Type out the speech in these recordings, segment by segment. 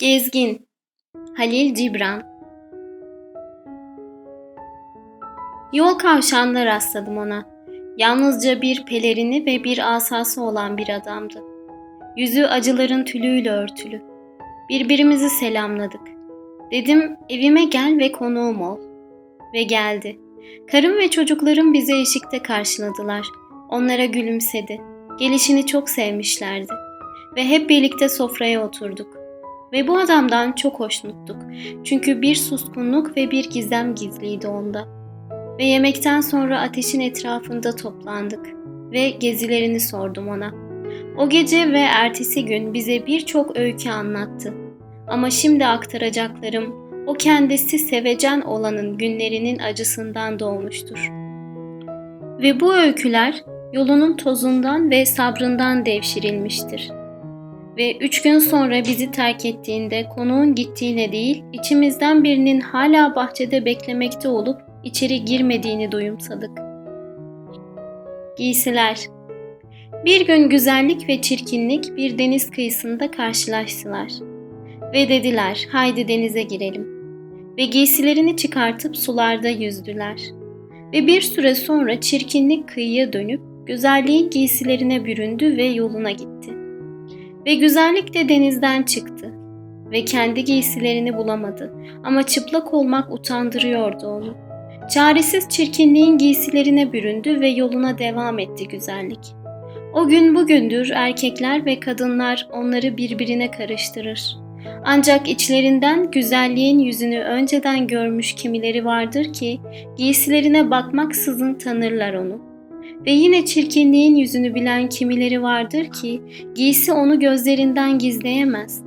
Gezgin Halil Cibran Yol kavşağında rastladım ona. Yalnızca bir pelerini ve bir asası olan bir adamdı. Yüzü acıların tülüyle örtülü. Birbirimizi selamladık. Dedim evime gel ve konuğum ol. Ve geldi. Karım ve çocuklarım bizi eşikte karşıladılar. Onlara gülümsedi. Gelişini çok sevmişlerdi. Ve hep birlikte sofraya oturduk. Ve bu adamdan çok hoşnuttuk. Çünkü bir suskunluk ve bir gizem gizliydi onda. Ve yemekten sonra ateşin etrafında toplandık ve gezilerini sordum ona. O gece ve ertesi gün bize birçok öykü anlattı. Ama şimdi aktaracaklarım o kendisi sevecen olanın günlerinin acısından doğmuştur. Ve bu öyküler yolunun tozundan ve sabrından devşirilmiştir.'' Ve üç gün sonra bizi terk ettiğinde konuğun gittiğine değil, içimizden birinin hala bahçede beklemekte olup içeri girmediğini duyumsadık. Giysiler Bir gün güzellik ve çirkinlik bir deniz kıyısında karşılaştılar. Ve dediler, haydi denize girelim. Ve giysilerini çıkartıp sularda yüzdüler. Ve bir süre sonra çirkinlik kıyıya dönüp güzelliğin giysilerine büründü ve yoluna gitti. Ve güzellik de denizden çıktı ve kendi giysilerini bulamadı ama çıplak olmak utandırıyordu onu. Çaresiz çirkinliğin giysilerine büründü ve yoluna devam etti güzellik. O gün bugündür erkekler ve kadınlar onları birbirine karıştırır. Ancak içlerinden güzelliğin yüzünü önceden görmüş kimileri vardır ki giysilerine bakmaksızın tanırlar onu. Ve yine çirkinliğin yüzünü bilen kimileri vardır ki giysi onu gözlerinden gizleyemez.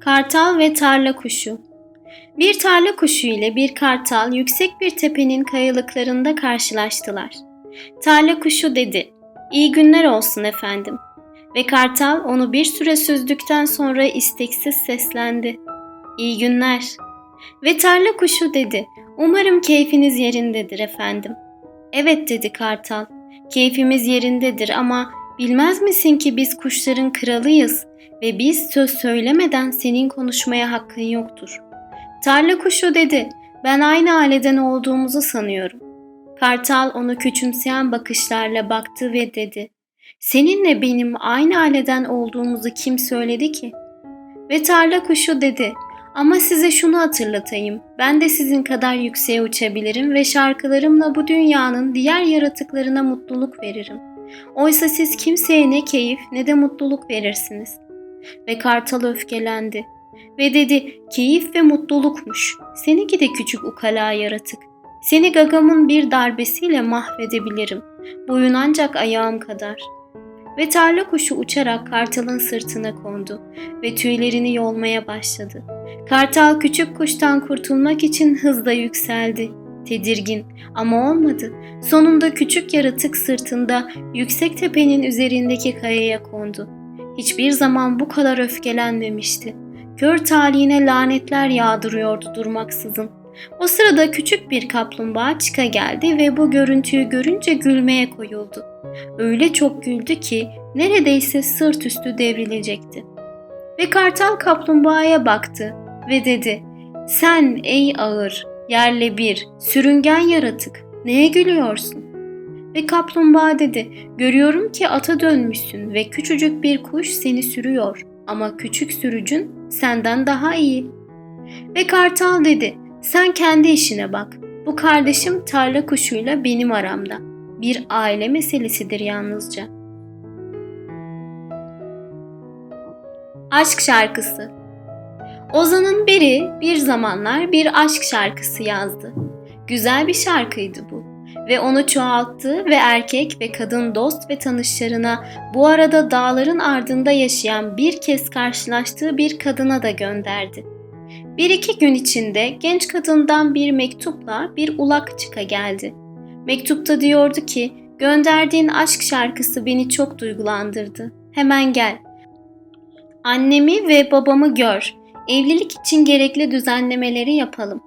Kartal ve tarla kuşu Bir tarla kuşu ile bir kartal yüksek bir tepenin kayalıklarında karşılaştılar. Tarla kuşu dedi, İyi günler olsun efendim. Ve kartal onu bir süre süzdükten sonra isteksiz seslendi. İyi günler. Ve tarla kuşu dedi, Umarım keyfiniz yerindedir efendim. Evet dedi kartal. Keyfimiz yerindedir ama bilmez misin ki biz kuşların kralıyız ve biz söz söylemeden senin konuşmaya hakkın yoktur. Tarla kuşu dedi. Ben aynı aileden olduğumuzu sanıyorum. Kartal onu küçümseyen bakışlarla baktı ve dedi. Seninle benim aynı aileden olduğumuzu kim söyledi ki? Ve tarla kuşu dedi. Ama size şunu hatırlatayım. Ben de sizin kadar yükseğe uçabilirim ve şarkılarımla bu dünyanın diğer yaratıklarına mutluluk veririm. Oysa siz kimseye ne keyif ne de mutluluk verirsiniz. Ve kartal öfkelendi ve dedi keyif ve mutlulukmuş. Seninki de küçük ukala yaratık. Seni gagamın bir darbesiyle mahvedebilirim. Boyun ancak ayağım kadar.'' Ve tarla kuşu uçarak kartalın sırtına kondu ve tüylerini yolmaya başladı. Kartal küçük kuştan kurtulmak için hızla yükseldi. Tedirgin ama olmadı. Sonunda küçük yaratık sırtında yüksek tepenin üzerindeki kayaya kondu. Hiçbir zaman bu kadar öfkelenmemişti. Kör talihine lanetler yağdırıyordu durmaksızın. O sırada küçük bir kaplumbağa çıka geldi ve bu görüntüyü görünce gülmeye koyuldu. Öyle çok güldü ki neredeyse sırt üstü devrilecekti. Ve kartal kaplumbağaya baktı ve dedi, sen ey ağır, yerle bir, sürüngen yaratık, neye gülüyorsun? Ve kaplumbağa dedi, görüyorum ki ata dönmüşsün ve küçücük bir kuş seni sürüyor ama küçük sürücün senden daha iyi. Ve kartal dedi, sen kendi işine bak. Bu kardeşim tarla kuşuyla benim aramda. Bir aile meselesidir yalnızca. Aşk şarkısı Ozan'ın biri bir zamanlar bir aşk şarkısı yazdı. Güzel bir şarkıydı bu ve onu çoğalttı ve erkek ve kadın dost ve tanışlarına bu arada dağların ardında yaşayan bir kez karşılaştığı bir kadına da gönderdi. Bir iki gün içinde genç kadından bir mektupla bir ulak çıka geldi. Mektupta diyordu ki, gönderdiğin aşk şarkısı beni çok duygulandırdı. Hemen gel. Annemi ve babamı gör. Evlilik için gerekli düzenlemeleri yapalım.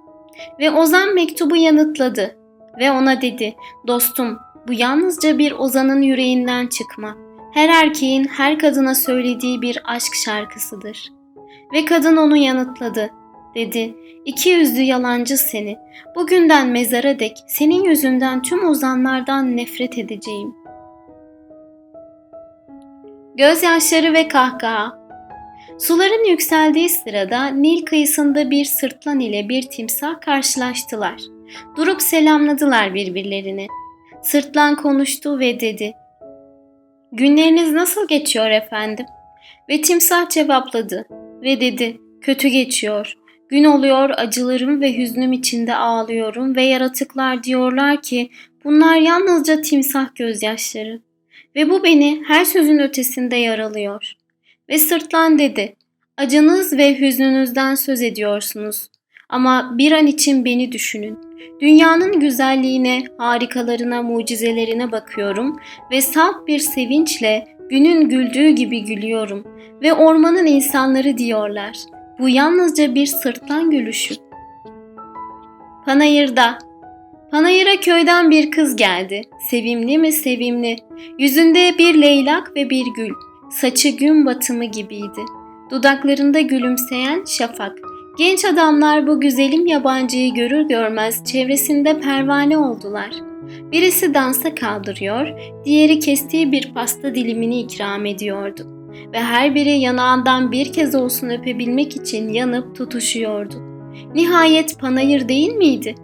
Ve Ozan mektubu yanıtladı ve ona dedi, dostum bu yalnızca bir Ozan'ın yüreğinden çıkma. Her erkeğin her kadına söylediği bir aşk şarkısıdır.'' Ve kadın onu yanıtladı. Dedi, iki yüzlü yalancı seni. Bugünden mezara dek senin yüzünden tüm ozanlardan nefret edeceğim. Gözyaşları ve kahkaha Suların yükseldiği sırada Nil kıyısında bir sırtlan ile bir timsah karşılaştılar. Durup selamladılar birbirlerini. Sırtlan konuştu ve dedi. Günleriniz nasıl geçiyor efendim? Ve timsah cevapladı ve dedi. Kötü geçiyor. Gün oluyor acılarım ve hüznüm içinde ağlıyorum ve yaratıklar diyorlar ki bunlar yalnızca timsah gözyaşları. Ve bu beni her sözün ötesinde yaralıyor. Ve sırtlan dedi, acınız ve hüznünüzden söz ediyorsunuz. Ama bir an için beni düşünün. Dünyanın güzelliğine, harikalarına, mucizelerine bakıyorum ve salt bir sevinçle günün güldüğü gibi gülüyorum ve ormanın insanları diyorlar. Bu yalnızca bir sırtlan gülüşü. Panayırda Panayır'a köyden bir kız geldi. Sevimli mi sevimli. Yüzünde bir leylak ve bir gül. Saçı gün batımı gibiydi. Dudaklarında gülümseyen şafak. Genç adamlar bu güzelim yabancıyı görür görmez çevresinde pervane oldular. Birisi dansa kaldırıyor, diğeri kestiği bir pasta dilimini ikram ediyordu. Ve her biri yanağından bir kez olsun öpebilmek için yanıp tutuşuyordu. Nihayet panayır değil miydi?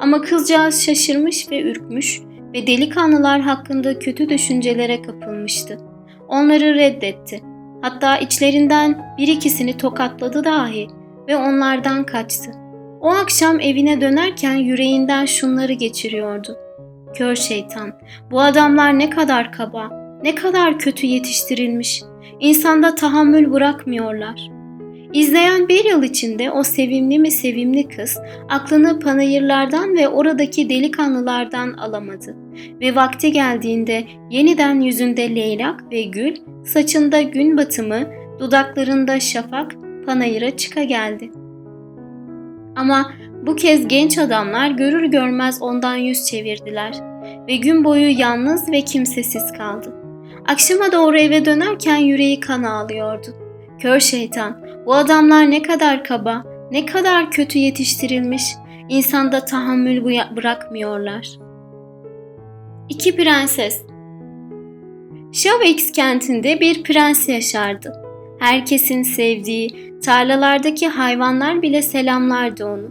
Ama kızcağız şaşırmış ve ürkmüş ve delikanlılar hakkında kötü düşüncelere kapılmıştı. Onları reddetti. Hatta içlerinden bir ikisini tokatladı dahi ve onlardan kaçtı. O akşam evine dönerken yüreğinden şunları geçiriyordu. Kör şeytan, bu adamlar ne kadar kaba, ne kadar kötü yetiştirilmiş. İnsanda tahammül bırakmıyorlar. İzleyen bir yıl içinde o sevimli mi sevimli kız aklını panayırlardan ve oradaki delikanlılardan alamadı. Ve vakti geldiğinde yeniden yüzünde leylak ve gül, saçında gün batımı, dudaklarında şafak panayıra çıka geldi. Ama bu kez genç adamlar görür görmez ondan yüz çevirdiler ve gün boyu yalnız ve kimsesiz kaldı. Akşama doğru eve dönerken yüreği kan ağlıyordu. Kör şeytan, bu adamlar ne kadar kaba, ne kadar kötü yetiştirilmiş, insanda tahammül bırakmıyorlar. İki Prenses Şavix kentinde bir prens yaşardı. Herkesin sevdiği, tarlalardaki hayvanlar bile selamlardı onu.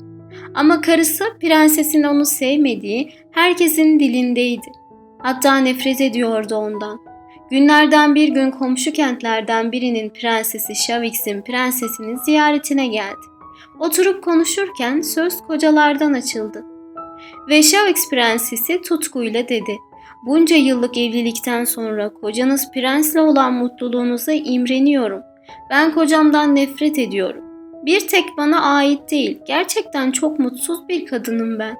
Ama karısı prensesin onu sevmediği herkesin dilindeydi. Hatta nefret ediyordu ondan. Günlerden bir gün komşu kentlerden birinin prensesi Şavix'in prensesinin ziyaretine geldi. Oturup konuşurken söz kocalardan açıldı. Ve Şavix prensesi tutkuyla dedi. Bunca yıllık evlilikten sonra kocanız prensle olan mutluluğunuza imreniyorum. Ben kocamdan nefret ediyorum. Bir tek bana ait değil, gerçekten çok mutsuz bir kadınım ben.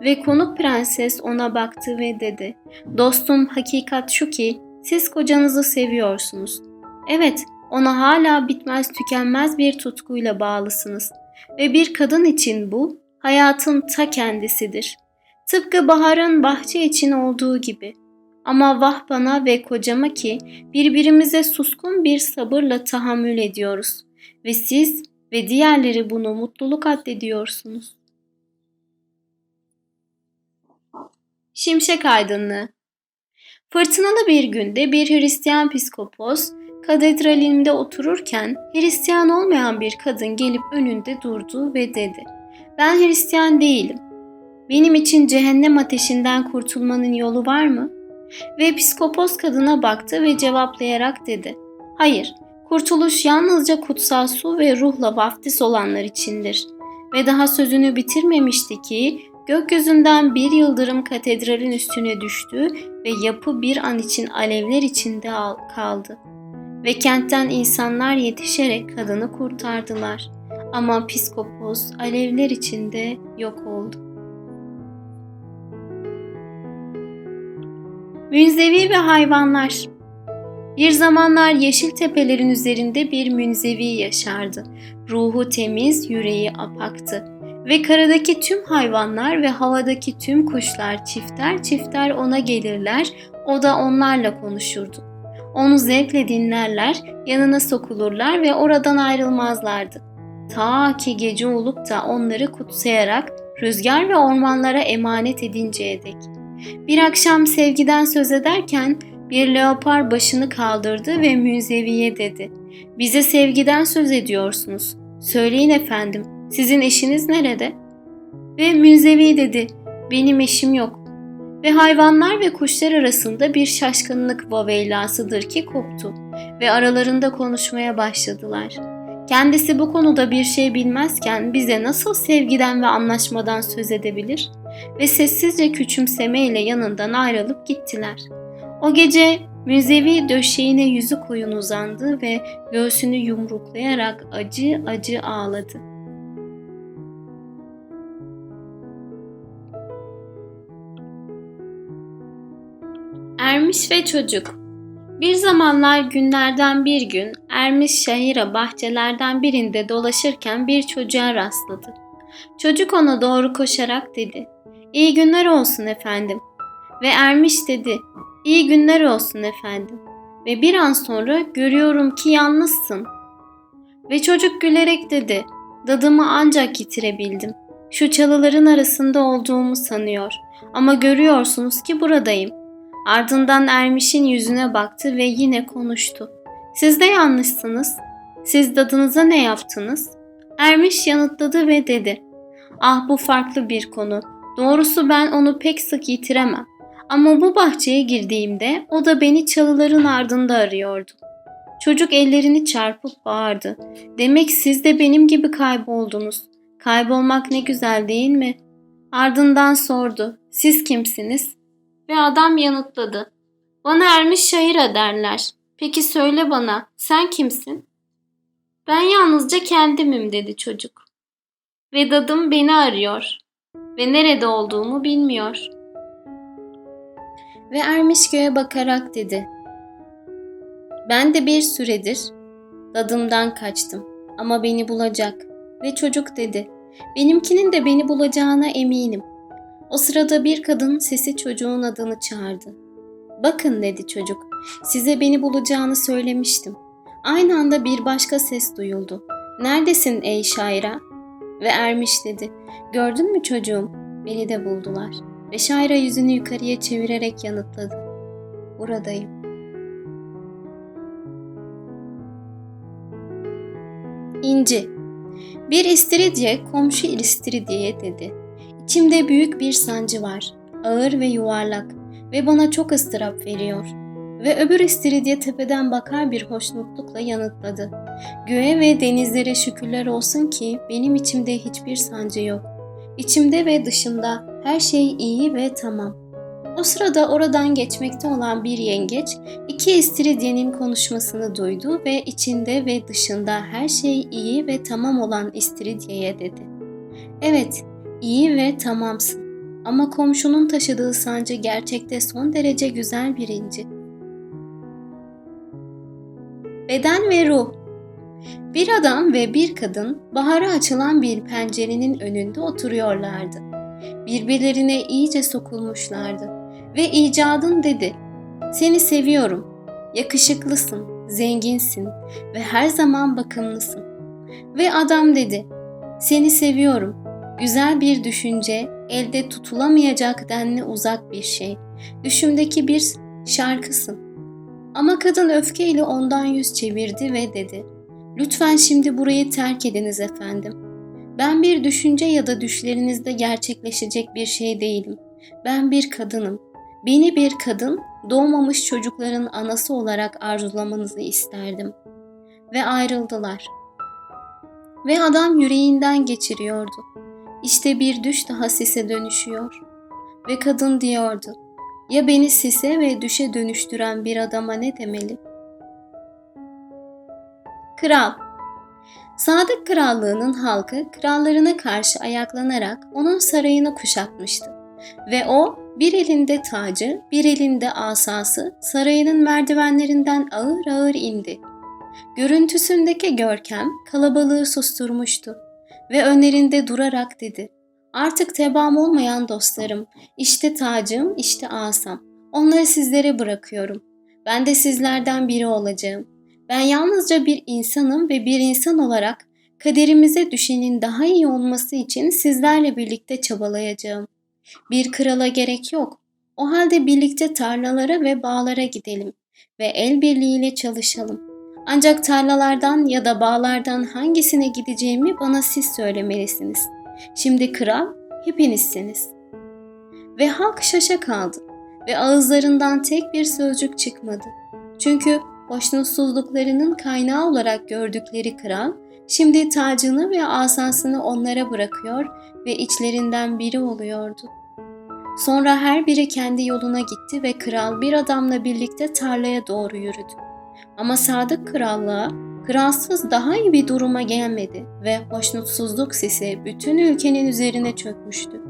Ve konuk prenses ona baktı ve dedi, dostum hakikat şu ki siz kocanızı seviyorsunuz. Evet, ona hala bitmez tükenmez bir tutkuyla bağlısınız. Ve bir kadın için bu, hayatın ta kendisidir. Tıpkı baharın bahçe için olduğu gibi. Ama vah bana ve kocama ki birbirimize suskun bir sabırla tahammül ediyoruz. Ve siz ve diğerleri bunu mutluluk addediyorsunuz. Şimşek aydınlığı Fırtınalı bir günde bir Hristiyan piskopos katedralinde otururken Hristiyan olmayan bir kadın gelip önünde durdu ve dedi. Ben Hristiyan değilim. Benim için cehennem ateşinden kurtulmanın yolu var mı? Ve piskopos kadına baktı ve cevaplayarak dedi. Hayır, kurtuluş yalnızca kutsal su ve ruhla vaftiz olanlar içindir. Ve daha sözünü bitirmemişti ki Gökyüzünden bir yıldırım katedralin üstüne düştü ve yapı bir an için alevler içinde kaldı. Ve kentten insanlar yetişerek kadını kurtardılar. Ama piskopos alevler içinde yok oldu. Münzevi ve hayvanlar Bir zamanlar yeşil tepelerin üzerinde bir münzevi yaşardı. Ruhu temiz, yüreği apaktı ve karadaki tüm hayvanlar ve havadaki tüm kuşlar çifter çifter ona gelirler, o da onlarla konuşurdu. Onu zevkle dinlerler, yanına sokulurlar ve oradan ayrılmazlardı. Ta ki gece olup da onları kutsayarak rüzgar ve ormanlara emanet edinceye dek. Bir akşam sevgiden söz ederken bir leopar başını kaldırdı ve müzeviye dedi. Bize sevgiden söz ediyorsunuz. Söyleyin efendim, sizin eşiniz nerede? Ve müzevi dedi, benim eşim yok. Ve hayvanlar ve kuşlar arasında bir şaşkınlık vaveylasıdır ki koptu ve aralarında konuşmaya başladılar. Kendisi bu konuda bir şey bilmezken bize nasıl sevgiden ve anlaşmadan söz edebilir? Ve sessizce küçümsemeyle yanından ayrılıp gittiler. O gece müzevi döşeğine yüzü koyun uzandı ve göğsünü yumruklayarak acı acı ağladı. Ermiş ve Çocuk Bir zamanlar günlerden bir gün Ermiş Şahira bahçelerden birinde dolaşırken bir çocuğa rastladı. Çocuk ona doğru koşarak dedi. İyi günler olsun efendim. Ve Ermiş dedi. İyi günler olsun efendim. Ve bir an sonra görüyorum ki yalnızsın. Ve çocuk gülerek dedi. Dadımı ancak yitirebildim. Şu çalıların arasında olduğumu sanıyor. Ama görüyorsunuz ki buradayım.'' Ardından Ermiş'in yüzüne baktı ve yine konuştu. Siz de yanlışsınız. Siz dadınıza ne yaptınız? Ermiş yanıtladı ve dedi. Ah bu farklı bir konu. Doğrusu ben onu pek sık yitiremem. Ama bu bahçeye girdiğimde o da beni çalıların ardında arıyordu. Çocuk ellerini çarpıp bağırdı. Demek siz de benim gibi kayboldunuz. Kaybolmak ne güzel değil mi? Ardından sordu. Siz kimsiniz? Ve adam yanıtladı. Bana ermiş şahira derler. Peki söyle bana, sen kimsin? Ben yalnızca kendimim dedi çocuk. Ve dadım beni arıyor ve nerede olduğumu bilmiyor. Ve ermiş göğe bakarak dedi. Ben de bir süredir dadımdan kaçtım ama beni bulacak. Ve çocuk dedi. Benimkinin de beni bulacağına eminim.'' O sırada bir kadın sesi çocuğun adını çağırdı. Bakın dedi çocuk, size beni bulacağını söylemiştim. Aynı anda bir başka ses duyuldu. Neredesin ey şaira? Ve ermiş dedi. Gördün mü çocuğum? Beni de buldular. Ve şaira yüzünü yukarıya çevirerek yanıtladı. Buradayım. İnci Bir istiridye komşu istiridye dedi. İçimde büyük bir sancı var. Ağır ve yuvarlak ve bana çok ıstırap veriyor. Ve öbür istiridye tepeden bakar bir hoşnutlukla yanıtladı. Göğe ve denizlere şükürler olsun ki benim içimde hiçbir sancı yok. İçimde ve dışımda her şey iyi ve tamam. O sırada oradan geçmekte olan bir yengeç iki istiridyenin konuşmasını duydu ve içinde ve dışında her şey iyi ve tamam olan istiridyeye dedi. Evet, iyi ve tamamsın. Ama komşunun taşıdığı sancı gerçekte son derece güzel bir inci. Beden ve ruh Bir adam ve bir kadın bahara açılan bir pencerenin önünde oturuyorlardı. Birbirlerine iyice sokulmuşlardı ve icadın dedi. Seni seviyorum, yakışıklısın, zenginsin ve her zaman bakımlısın. Ve adam dedi, seni seviyorum, Güzel bir düşünce, elde tutulamayacak denli uzak bir şey. Düşümdeki bir şarkısın. Ama kadın öfkeyle ondan yüz çevirdi ve dedi. Lütfen şimdi burayı terk ediniz efendim. Ben bir düşünce ya da düşlerinizde gerçekleşecek bir şey değilim. Ben bir kadınım. Beni bir kadın, doğmamış çocukların anası olarak arzulamanızı isterdim. Ve ayrıldılar. Ve adam yüreğinden geçiriyordu. İşte bir düş daha sise dönüşüyor. Ve kadın diyordu, ya beni sise ve düşe dönüştüren bir adama ne demeli? Kral Sadık krallığının halkı krallarına karşı ayaklanarak onun sarayını kuşatmıştı. Ve o bir elinde tacı, bir elinde asası sarayının merdivenlerinden ağır ağır indi. Görüntüsündeki görkem kalabalığı susturmuştu ve önlerinde durarak dedi. Artık tebam olmayan dostlarım, işte tacım, işte asam. Onları sizlere bırakıyorum. Ben de sizlerden biri olacağım. Ben yalnızca bir insanım ve bir insan olarak kaderimize düşenin daha iyi olması için sizlerle birlikte çabalayacağım. Bir krala gerek yok. O halde birlikte tarlalara ve bağlara gidelim ve el birliğiyle çalışalım. Ancak tarlalardan ya da bağlardan hangisine gideceğimi bana siz söylemelisiniz. Şimdi kral hepinizsiniz. Ve halk şaşa kaldı ve ağızlarından tek bir sözcük çıkmadı. Çünkü hoşnutsuzluklarının kaynağı olarak gördükleri kral, şimdi tacını ve asasını onlara bırakıyor ve içlerinden biri oluyordu. Sonra her biri kendi yoluna gitti ve kral bir adamla birlikte tarlaya doğru yürüdü. Ama sadık krallığa, kralsız daha iyi bir duruma gelmedi ve hoşnutsuzluk sesi bütün ülkenin üzerine çökmüştü.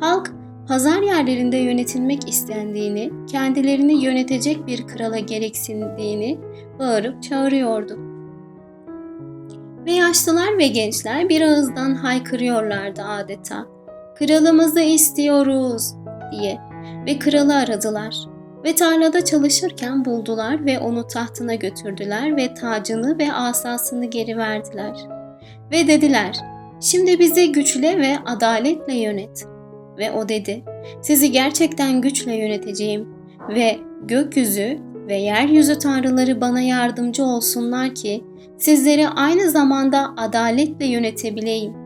Halk pazar yerlerinde yönetilmek istendiğini, kendilerini yönetecek bir krala gereksindiğini bağırıp çağırıyordu. Ve yaşlılar ve gençler bir ağızdan haykırıyorlardı adeta. Kralımızı istiyoruz diye ve kralı aradılar. Ve tarlada çalışırken buldular ve onu tahtına götürdüler ve tacını ve asasını geri verdiler. Ve dediler, şimdi bizi güçle ve adaletle yönet. Ve o dedi, sizi gerçekten güçle yöneteceğim ve gökyüzü ve yeryüzü tanrıları bana yardımcı olsunlar ki sizleri aynı zamanda adaletle yönetebileyim.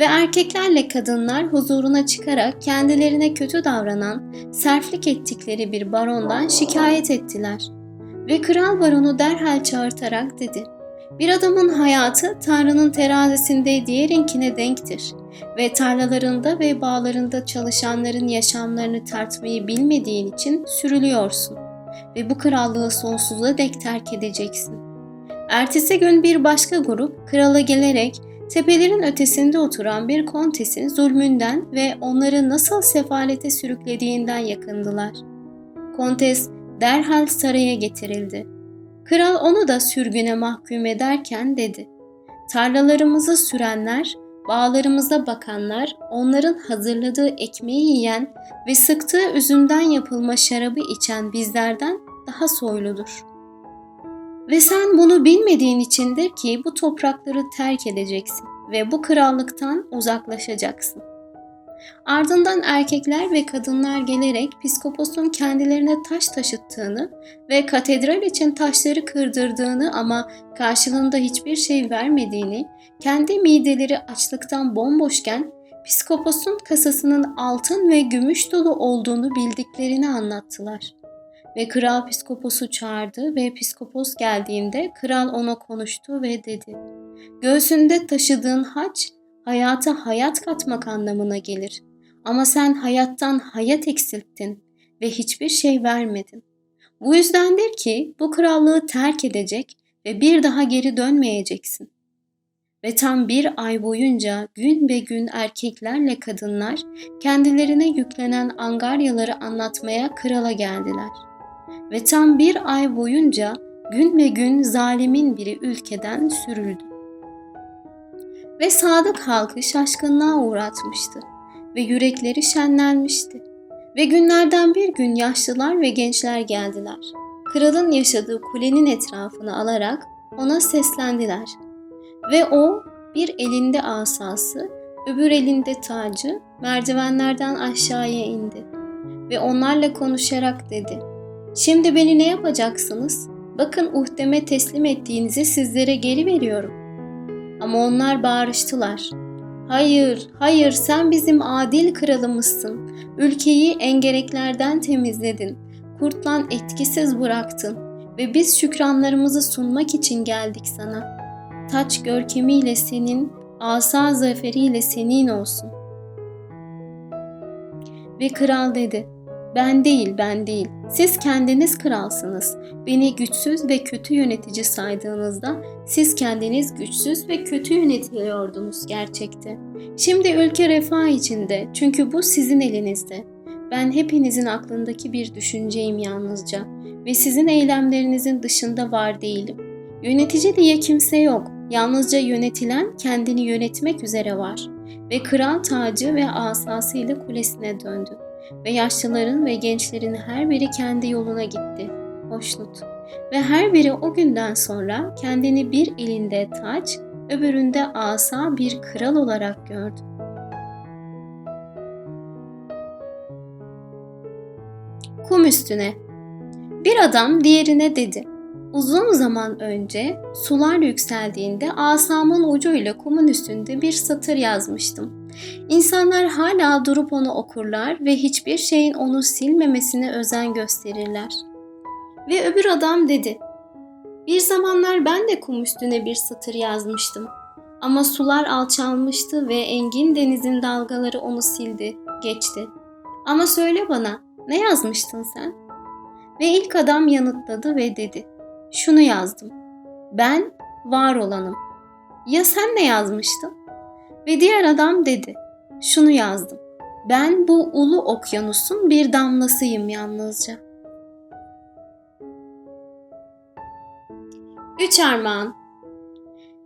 Ve erkeklerle kadınlar huzuruna çıkarak kendilerine kötü davranan, serflik ettikleri bir barondan şikayet ettiler. Ve kral baronu derhal çağırtarak dedi, bir adamın hayatı Tanrı'nın terazisinde diğerinkine denktir ve tarlalarında ve bağlarında çalışanların yaşamlarını tartmayı bilmediğin için sürülüyorsun ve bu krallığı sonsuza dek terk edeceksin. Ertesi gün bir başka grup krala gelerek tepelerin ötesinde oturan bir kontesin zulmünden ve onları nasıl sefalete sürüklediğinden yakındılar. Kontes derhal saraya getirildi. Kral onu da sürgüne mahkum ederken dedi. Tarlalarımızı sürenler, bağlarımıza bakanlar, onların hazırladığı ekmeği yiyen ve sıktığı üzümden yapılma şarabı içen bizlerden daha soyludur. Ve sen bunu bilmediğin içindir ki bu toprakları terk edeceksin ve bu krallıktan uzaklaşacaksın. Ardından erkekler ve kadınlar gelerek piskoposun kendilerine taş taşıttığını ve katedral için taşları kırdırdığını ama karşılığında hiçbir şey vermediğini, kendi mideleri açlıktan bomboşken piskoposun kasasının altın ve gümüş dolu olduğunu bildiklerini anlattılar. Ve kral piskoposu çağırdı ve piskopos geldiğinde kral ona konuştu ve dedi. Göğsünde taşıdığın haç hayata hayat katmak anlamına gelir. Ama sen hayattan hayat eksilttin ve hiçbir şey vermedin. Bu yüzdendir ki bu krallığı terk edecek ve bir daha geri dönmeyeceksin. Ve tam bir ay boyunca gün be gün erkeklerle kadınlar kendilerine yüklenen angaryaları anlatmaya krala geldiler. Ve tam bir ay boyunca gün be gün zalimin biri ülkeden sürüldü ve sadık halkı şaşkınlığa uğratmıştı ve yürekleri şenlenmişti. Ve günlerden bir gün yaşlılar ve gençler geldiler. Kralın yaşadığı kulenin etrafını alarak ona seslendiler. Ve o bir elinde asası, öbür elinde tacı merdivenlerden aşağıya indi. Ve onlarla konuşarak dedi. Şimdi beni ne yapacaksınız? Bakın uhdeme teslim ettiğinizi sizlere geri veriyorum. Ama onlar bağırıştılar. Hayır, hayır sen bizim adil kralımızsın. Ülkeyi engereklerden temizledin. Kurtlan etkisiz bıraktın ve biz şükranlarımızı sunmak için geldik sana. Taç görkemiyle senin, asa zaferiyle senin olsun. Ve kral dedi, ben değil, ben değil. Siz kendiniz kralsınız. Beni güçsüz ve kötü yönetici saydığınızda siz kendiniz güçsüz ve kötü yönetiliyordunuz gerçekte. Şimdi ülke refah içinde çünkü bu sizin elinizde. Ben hepinizin aklındaki bir düşünceyim yalnızca ve sizin eylemlerinizin dışında var değilim. Yönetici diye kimse yok. Yalnızca yönetilen kendini yönetmek üzere var. Ve kral tacı ve asasıyla kulesine döndü ve yaşlıların ve gençlerin her biri kendi yoluna gitti. hoşnut ve her biri o günden sonra kendini bir elinde taç, öbüründe asa bir kral olarak gördü. Kum üstüne. Bir adam diğerine dedi. Uzun zaman önce sular yükseldiğinde asamın ucuyla kumun üstünde bir satır yazmıştım. İnsanlar hala durup onu okurlar ve hiçbir şeyin onu silmemesine özen gösterirler. Ve öbür adam dedi. Bir zamanlar ben de kum üstüne bir satır yazmıştım. Ama sular alçalmıştı ve engin denizin dalgaları onu sildi, geçti. Ama söyle bana, ne yazmıştın sen? Ve ilk adam yanıtladı ve dedi. Şunu yazdım. Ben var olanım. Ya sen ne yazmıştın? Ve diğer adam dedi. Şunu yazdım. Ben bu ulu okyanusun bir damlasıyım yalnızca. Üç Armağan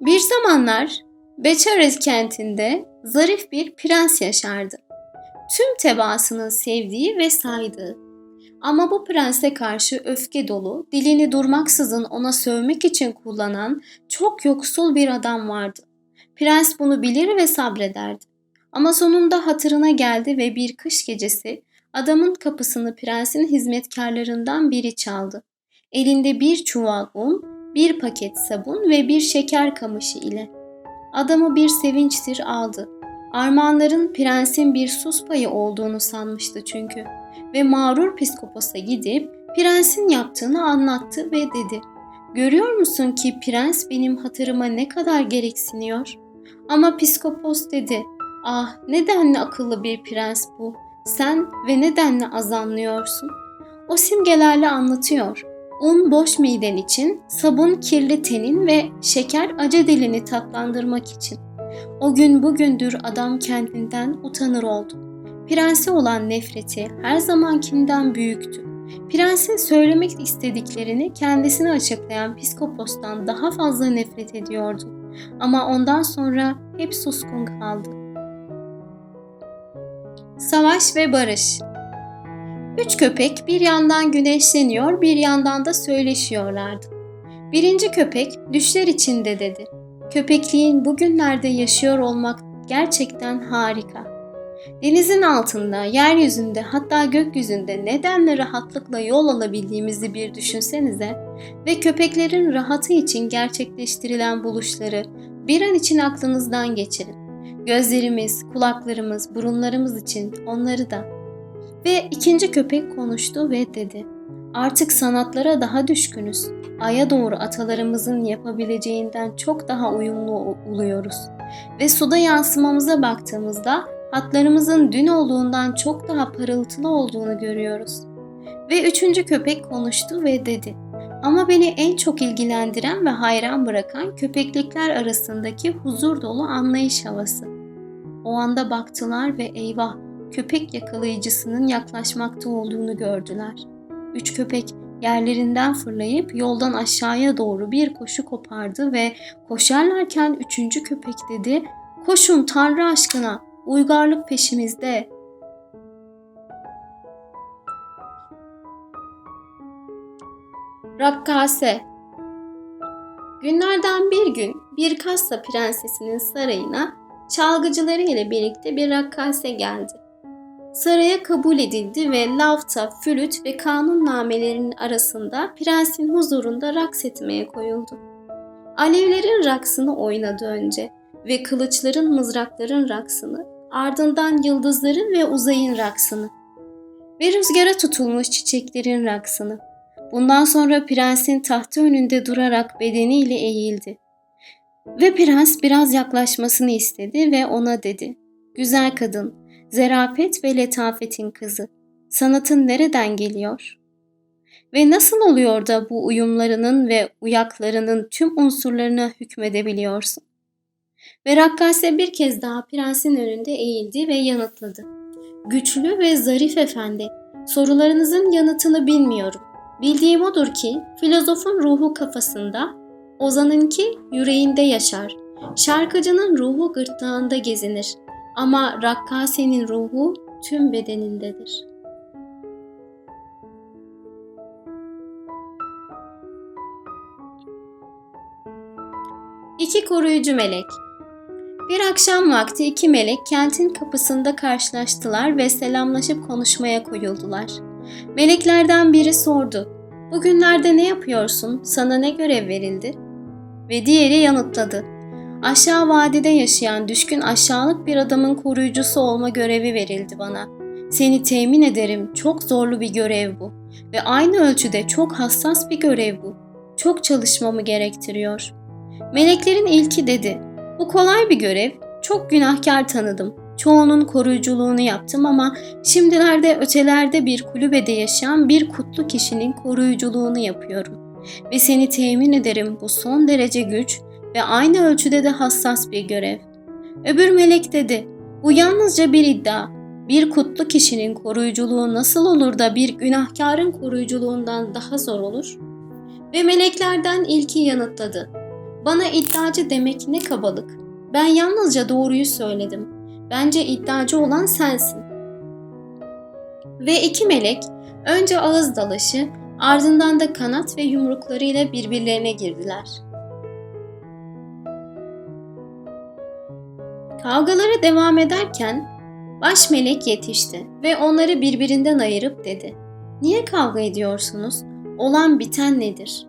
Bir zamanlar Beçarez kentinde zarif bir prens yaşardı. Tüm tebaasının sevdiği ve saydığı. Ama bu prense karşı öfke dolu, dilini durmaksızın ona sövmek için kullanan çok yoksul bir adam vardı. Prens bunu bilir ve sabrederdi. Ama sonunda hatırına geldi ve bir kış gecesi adamın kapısını prensin hizmetkarlarından biri çaldı. Elinde bir çuval un, bir paket sabun ve bir şeker kamışı ile. Adamı bir sevinçtir aldı. Armağanların prensin bir sus payı olduğunu sanmıştı çünkü ve mağrur psikoposa gidip prensin yaptığını anlattı ve dedi. Görüyor musun ki prens benim hatırıma ne kadar gereksiniyor? Ama psikopos dedi. Ah nedenle akıllı bir prens bu. Sen ve nedenle azanlıyorsun? O simgelerle anlatıyor. Un boş miden için, sabun kirli tenin ve şeker acı dilini tatlandırmak için. O gün bugündür adam kendinden utanır oldu. Prense olan nefreti her zamankinden büyüktü. Prensin söylemek istediklerini kendisine açıklayan psikopostan daha fazla nefret ediyordu. Ama ondan sonra hep suskun kaldı. Savaş ve Barış Üç köpek bir yandan güneşleniyor, bir yandan da söyleşiyorlardı. Birinci köpek düşler içinde dedi. Köpekliğin bugünlerde yaşıyor olmak gerçekten harika. Denizin altında, yeryüzünde hatta gökyüzünde nedenle rahatlıkla yol alabildiğimizi bir düşünsenize ve köpeklerin rahatı için gerçekleştirilen buluşları bir an için aklınızdan geçirin. Gözlerimiz, kulaklarımız, burunlarımız için onları da. Ve ikinci köpek konuştu ve dedi. Artık sanatlara daha düşkünüz. Aya doğru atalarımızın yapabileceğinden çok daha uyumlu oluyoruz. Ve suda yansımamıza baktığımızda hatlarımızın dün olduğundan çok daha parıltılı olduğunu görüyoruz. Ve üçüncü köpek konuştu ve dedi. Ama beni en çok ilgilendiren ve hayran bırakan köpeklikler arasındaki huzur dolu anlayış havası. O anda baktılar ve eyvah köpek yakalayıcısının yaklaşmakta olduğunu gördüler. Üç köpek yerlerinden fırlayıp yoldan aşağıya doğru bir koşu kopardı ve koşarlarken üçüncü köpek dedi ''Koşun Tanrı aşkına, uygarlık peşimizde. Rakkase Günlerden bir gün bir Kassa prensesinin sarayına çalgıcıları ile birlikte bir rakkase geldi. Saraya kabul edildi ve lavta, flüt ve kanunnamelerinin arasında prensin huzurunda raks etmeye koyuldu. Alevlerin raksını oynadı önce ve kılıçların mızrakların raksını, ardından yıldızların ve uzayın raksını ve rüzgara tutulmuş çiçeklerin raksını. Bundan sonra prensin tahtı önünde durarak bedeniyle eğildi. Ve prens biraz yaklaşmasını istedi ve ona dedi. Güzel kadın, zerafet ve letafetin kızı, sanatın nereden geliyor? Ve nasıl oluyor da bu uyumlarının ve uyaklarının tüm unsurlarına hükmedebiliyorsun? Ve rakkase bir kez daha prensin önünde eğildi ve yanıtladı. Güçlü ve zarif efendi, sorularınızın yanıtını bilmiyorum. Bildiğim odur ki filozofun ruhu kafasında, ozanınki yüreğinde yaşar. Şarkıcının ruhu gırtlağında gezinir. Ama rakkasenin ruhu tüm bedenindedir.'' İki koruyucu melek bir akşam vakti iki melek kentin kapısında karşılaştılar ve selamlaşıp konuşmaya koyuldular. Meleklerden biri sordu. Bugünlerde ne yapıyorsun? Sana ne görev verildi? Ve diğeri yanıtladı. Aşağı vadide yaşayan düşkün aşağılık bir adamın koruyucusu olma görevi verildi bana. Seni temin ederim çok zorlu bir görev bu ve aynı ölçüde çok hassas bir görev bu. Çok çalışmamı gerektiriyor. Meleklerin ilki dedi. Bu kolay bir görev. Çok günahkar tanıdım. Çoğunun koruyuculuğunu yaptım ama şimdilerde ötelerde bir kulübede yaşayan bir kutlu kişinin koruyuculuğunu yapıyorum. Ve seni temin ederim bu son derece güç ve aynı ölçüde de hassas bir görev. Öbür melek dedi, bu yalnızca bir iddia. Bir kutlu kişinin koruyuculuğu nasıl olur da bir günahkarın koruyuculuğundan daha zor olur? Ve meleklerden ilki yanıtladı. Bana iddiacı demek ne kabalık. Ben yalnızca doğruyu söyledim. Bence iddiacı olan sensin. Ve iki melek önce ağız dalaşı, ardından da kanat ve yumruklarıyla birbirlerine girdiler. Kavgaları devam ederken baş melek yetişti ve onları birbirinden ayırıp dedi. Niye kavga ediyorsunuz? Olan biten nedir?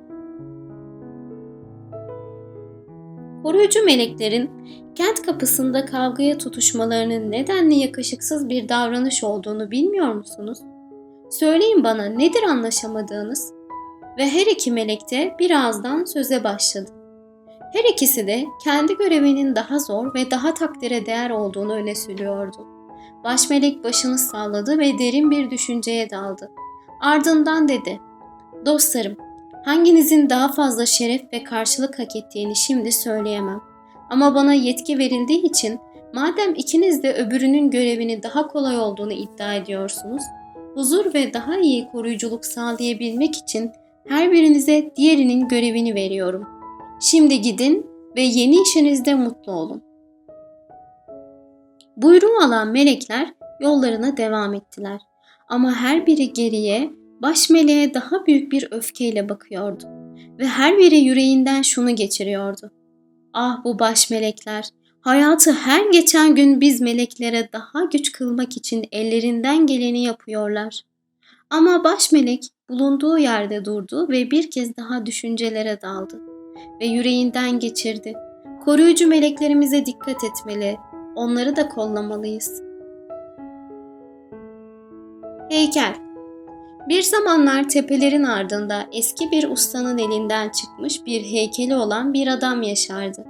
Koruyucu meleklerin kent kapısında kavgaya tutuşmalarının nedenli yakışıksız bir davranış olduğunu bilmiyor musunuz? Söyleyin bana nedir anlaşamadığınız? Ve her iki melek de birazdan söze başladı. Her ikisi de kendi görevinin daha zor ve daha takdire değer olduğunu öne sürüyordu. Baş melek başını salladı ve derin bir düşünceye daldı. Ardından dedi, Dostlarım, hanginizin daha fazla şeref ve karşılık hak ettiğini şimdi söyleyemem. Ama bana yetki verildiği için madem ikiniz de öbürünün görevini daha kolay olduğunu iddia ediyorsunuz, huzur ve daha iyi koruyuculuk sağlayabilmek için her birinize diğerinin görevini veriyorum. Şimdi gidin ve yeni işinizde mutlu olun. Buyruğu alan melekler yollarına devam ettiler. Ama her biri geriye, baş meleğe daha büyük bir öfkeyle bakıyordu. Ve her biri yüreğinden şunu geçiriyordu. Ah bu baş melekler, hayatı her geçen gün biz meleklere daha güç kılmak için ellerinden geleni yapıyorlar. Ama baş melek bulunduğu yerde durdu ve bir kez daha düşüncelere daldı ve yüreğinden geçirdi. Koruyucu meleklerimize dikkat etmeli, onları da kollamalıyız. Heykel Bir zamanlar tepelerin ardında eski bir ustanın elinden çıkmış bir heykeli olan bir adam yaşardı.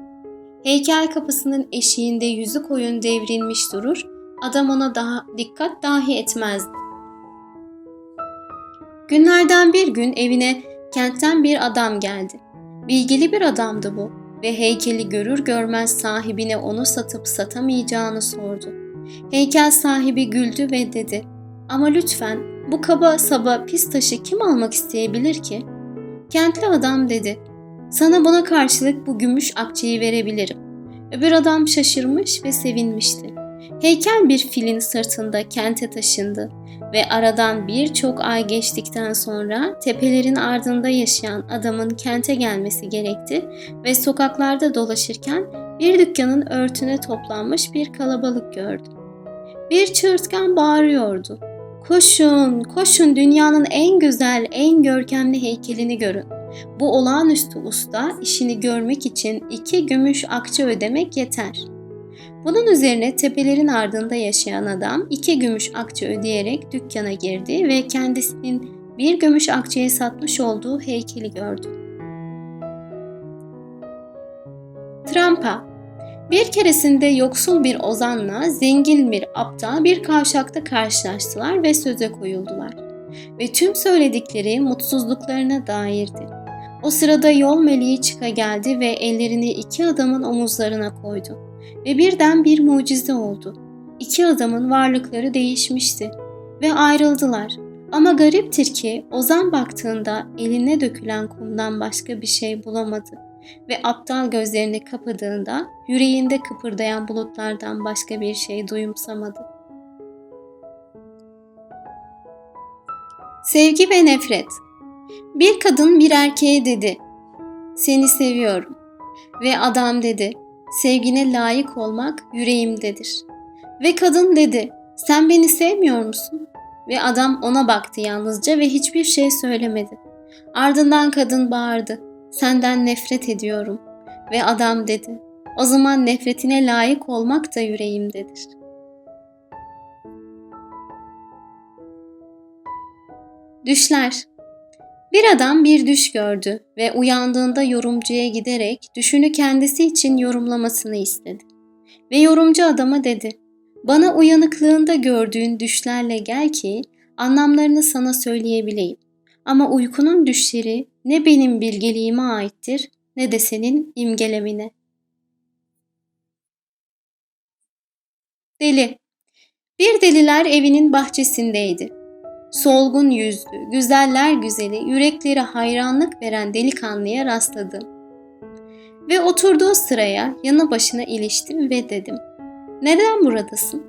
Heykel kapısının eşiğinde yüzü koyun devrilmiş durur, adam ona daha dikkat dahi etmezdi. Günlerden bir gün evine kentten bir adam geldi. Bilgili bir adamdı bu ve heykeli görür görmez sahibine onu satıp satamayacağını sordu. Heykel sahibi güldü ve dedi, ama lütfen bu kaba saba pis taşı kim almak isteyebilir ki? Kentli adam dedi, sana buna karşılık bu gümüş akçeyi verebilirim. Öbür adam şaşırmış ve sevinmişti. Heykel bir filin sırtında kente taşındı ve aradan birçok ay geçtikten sonra tepelerin ardında yaşayan adamın kente gelmesi gerekti ve sokaklarda dolaşırken bir dükkanın örtüne toplanmış bir kalabalık gördü. Bir çığırtkan bağırıyordu. Koşun, koşun dünyanın en güzel, en görkemli heykelini görün. Bu olağanüstü usta işini görmek için iki gümüş akçe ödemek yeter.'' Bunun üzerine tepelerin ardında yaşayan adam iki gümüş akçe ödeyerek dükkana girdi ve kendisinin bir gümüş akçeye satmış olduğu heykeli gördü. Trampa Bir keresinde yoksul bir ozanla zengin bir aptal bir kavşakta karşılaştılar ve söze koyuldular. Ve tüm söyledikleri mutsuzluklarına dairdi. O sırada yol meleği çıka geldi ve ellerini iki adamın omuzlarına koydu ve birden bir mucize oldu. İki adamın varlıkları değişmişti ve ayrıldılar. Ama gariptir ki Ozan baktığında eline dökülen kumdan başka bir şey bulamadı ve aptal gözlerini kapadığında yüreğinde kıpırdayan bulutlardan başka bir şey duyumsamadı. Sevgi ve nefret Bir kadın bir erkeğe dedi, seni seviyorum. Ve adam dedi, sevgine layık olmak yüreğimdedir. Ve kadın dedi, sen beni sevmiyor musun? Ve adam ona baktı yalnızca ve hiçbir şey söylemedi. Ardından kadın bağırdı, senden nefret ediyorum. Ve adam dedi, o zaman nefretine layık olmak da yüreğimdedir. Düşler Bir adam bir düş gördü ve uyandığında yorumcuya giderek düşünü kendisi için yorumlamasını istedi. Ve yorumcu adama dedi, bana uyanıklığında gördüğün düşlerle gel ki anlamlarını sana söyleyebileyim. Ama uykunun düşleri ne benim bilgeliğime aittir ne de senin imgelemine. Deli Bir deliler evinin bahçesindeydi. Solgun yüzlü, güzeller güzeli, yüreklere hayranlık veren delikanlıya rastladım. Ve oturduğu sıraya yanı başına iliştim ve dedim. Neden buradasın?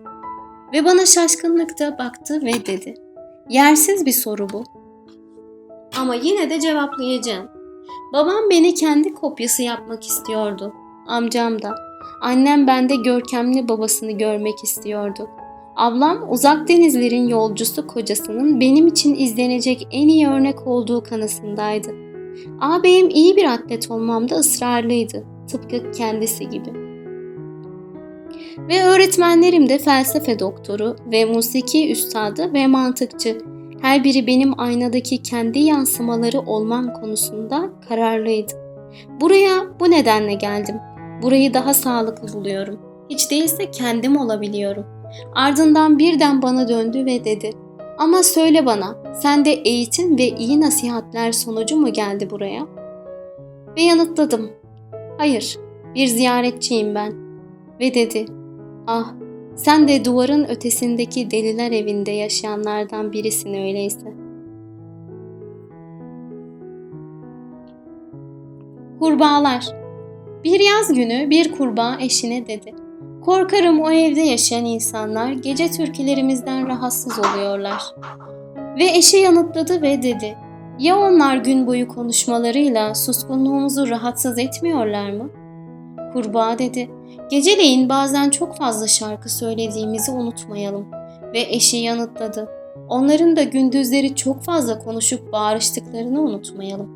Ve bana şaşkınlıkta baktı ve dedi. Yersiz bir soru bu. Ama yine de cevaplayacağım. Babam beni kendi kopyası yapmak istiyordu. Amcam da. Annem bende görkemli babasını görmek istiyordu. Ablam uzak denizlerin yolcusu kocasının benim için izlenecek en iyi örnek olduğu kanısındaydı. Ağabeyim iyi bir atlet olmamda ısrarlıydı. Tıpkı kendisi gibi. Ve öğretmenlerim de felsefe doktoru ve musiki üstadı ve mantıkçı. Her biri benim aynadaki kendi yansımaları olmam konusunda kararlıydı. Buraya bu nedenle geldim. Burayı daha sağlıklı buluyorum. Hiç değilse kendim olabiliyorum. Ardından birden bana döndü ve dedi. Ama söyle bana, sen de eğitim ve iyi nasihatler sonucu mu geldi buraya? Ve yanıtladım. Hayır, bir ziyaretçiyim ben. Ve dedi, ah sen de duvarın ötesindeki deliler evinde yaşayanlardan birisin öyleyse. Kurbağalar Bir yaz günü bir kurbağa eşine dedi. Korkarım o evde yaşayan insanlar gece türkülerimizden rahatsız oluyorlar. Ve eşi yanıtladı ve dedi. Ya onlar gün boyu konuşmalarıyla suskunluğumuzu rahatsız etmiyorlar mı? Kurbağa dedi. Geceleyin bazen çok fazla şarkı söylediğimizi unutmayalım. Ve eşi yanıtladı. Onların da gündüzleri çok fazla konuşup bağırıştıklarını unutmayalım.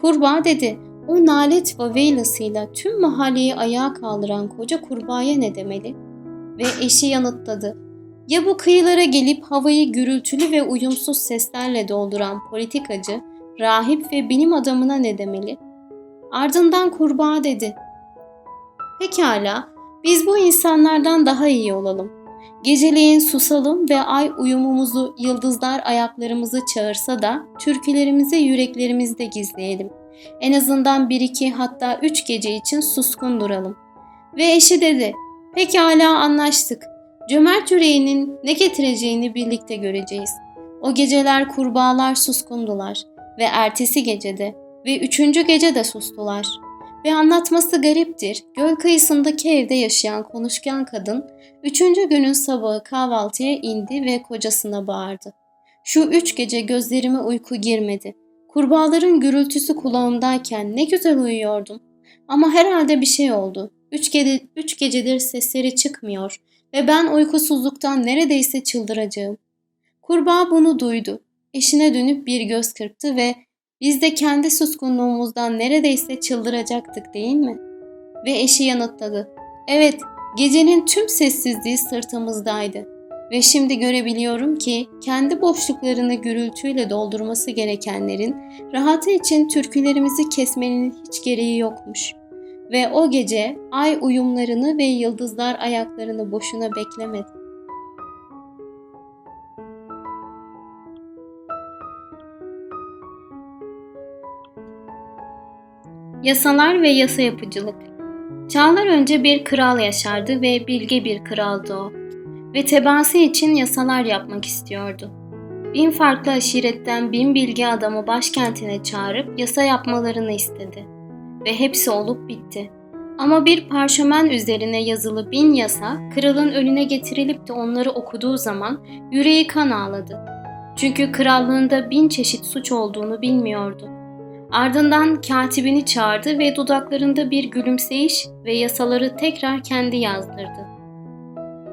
Kurbağa dedi. O nalet vaveylasıyla tüm mahalleyi ayağa kaldıran koca kurbağaya ne demeli? Ve eşi yanıtladı. Ya bu kıyılara gelip havayı gürültülü ve uyumsuz seslerle dolduran politikacı, rahip ve bilim adamına ne demeli? Ardından kurbağa dedi. Pekala, biz bu insanlardan daha iyi olalım. Geceleyin susalım ve ay uyumumuzu, yıldızlar ayaklarımızı çağırsa da türkülerimizi yüreklerimizde gizleyelim. En azından bir iki hatta üç gece için suskun duralım. Ve eşi dedi, pekala anlaştık. Cömert yüreğinin ne getireceğini birlikte göreceğiz. O geceler kurbağalar suskundular ve ertesi gecede ve üçüncü gece de sustular.'' Ve anlatması gariptir. Göl kıyısındaki evde yaşayan konuşkan kadın, üçüncü günün sabahı kahvaltıya indi ve kocasına bağırdı. Şu üç gece gözlerime uyku girmedi. Kurbağaların gürültüsü kulağımdayken ne güzel uyuyordum. Ama herhalde bir şey oldu. Üç, gece, üç gecedir sesleri çıkmıyor ve ben uykusuzluktan neredeyse çıldıracağım. Kurbağa bunu duydu. Eşine dönüp bir göz kırptı ve biz de kendi suskunluğumuzdan neredeyse çıldıracaktık değil mi? Ve eşi yanıtladı. Evet, gecenin tüm sessizliği sırtımızdaydı. Ve şimdi görebiliyorum ki kendi boşluklarını gürültüyle doldurması gerekenlerin rahatı için türkülerimizi kesmenin hiç gereği yokmuş. Ve o gece ay uyumlarını ve yıldızlar ayaklarını boşuna beklemedi. Yasalar ve yasa yapıcılık. Çağlar önce bir kral yaşardı ve bilge bir kraldı o. Ve tebaası için yasalar yapmak istiyordu. Bin farklı aşiretten bin bilgi adamı başkentine çağırıp yasa yapmalarını istedi. Ve hepsi olup bitti. Ama bir parşömen üzerine yazılı bin yasa kralın önüne getirilip de onları okuduğu zaman yüreği kan ağladı. Çünkü krallığında bin çeşit suç olduğunu bilmiyordu. Ardından katibini çağırdı ve dudaklarında bir gülümseyiş ve yasaları tekrar kendi yazdırdı.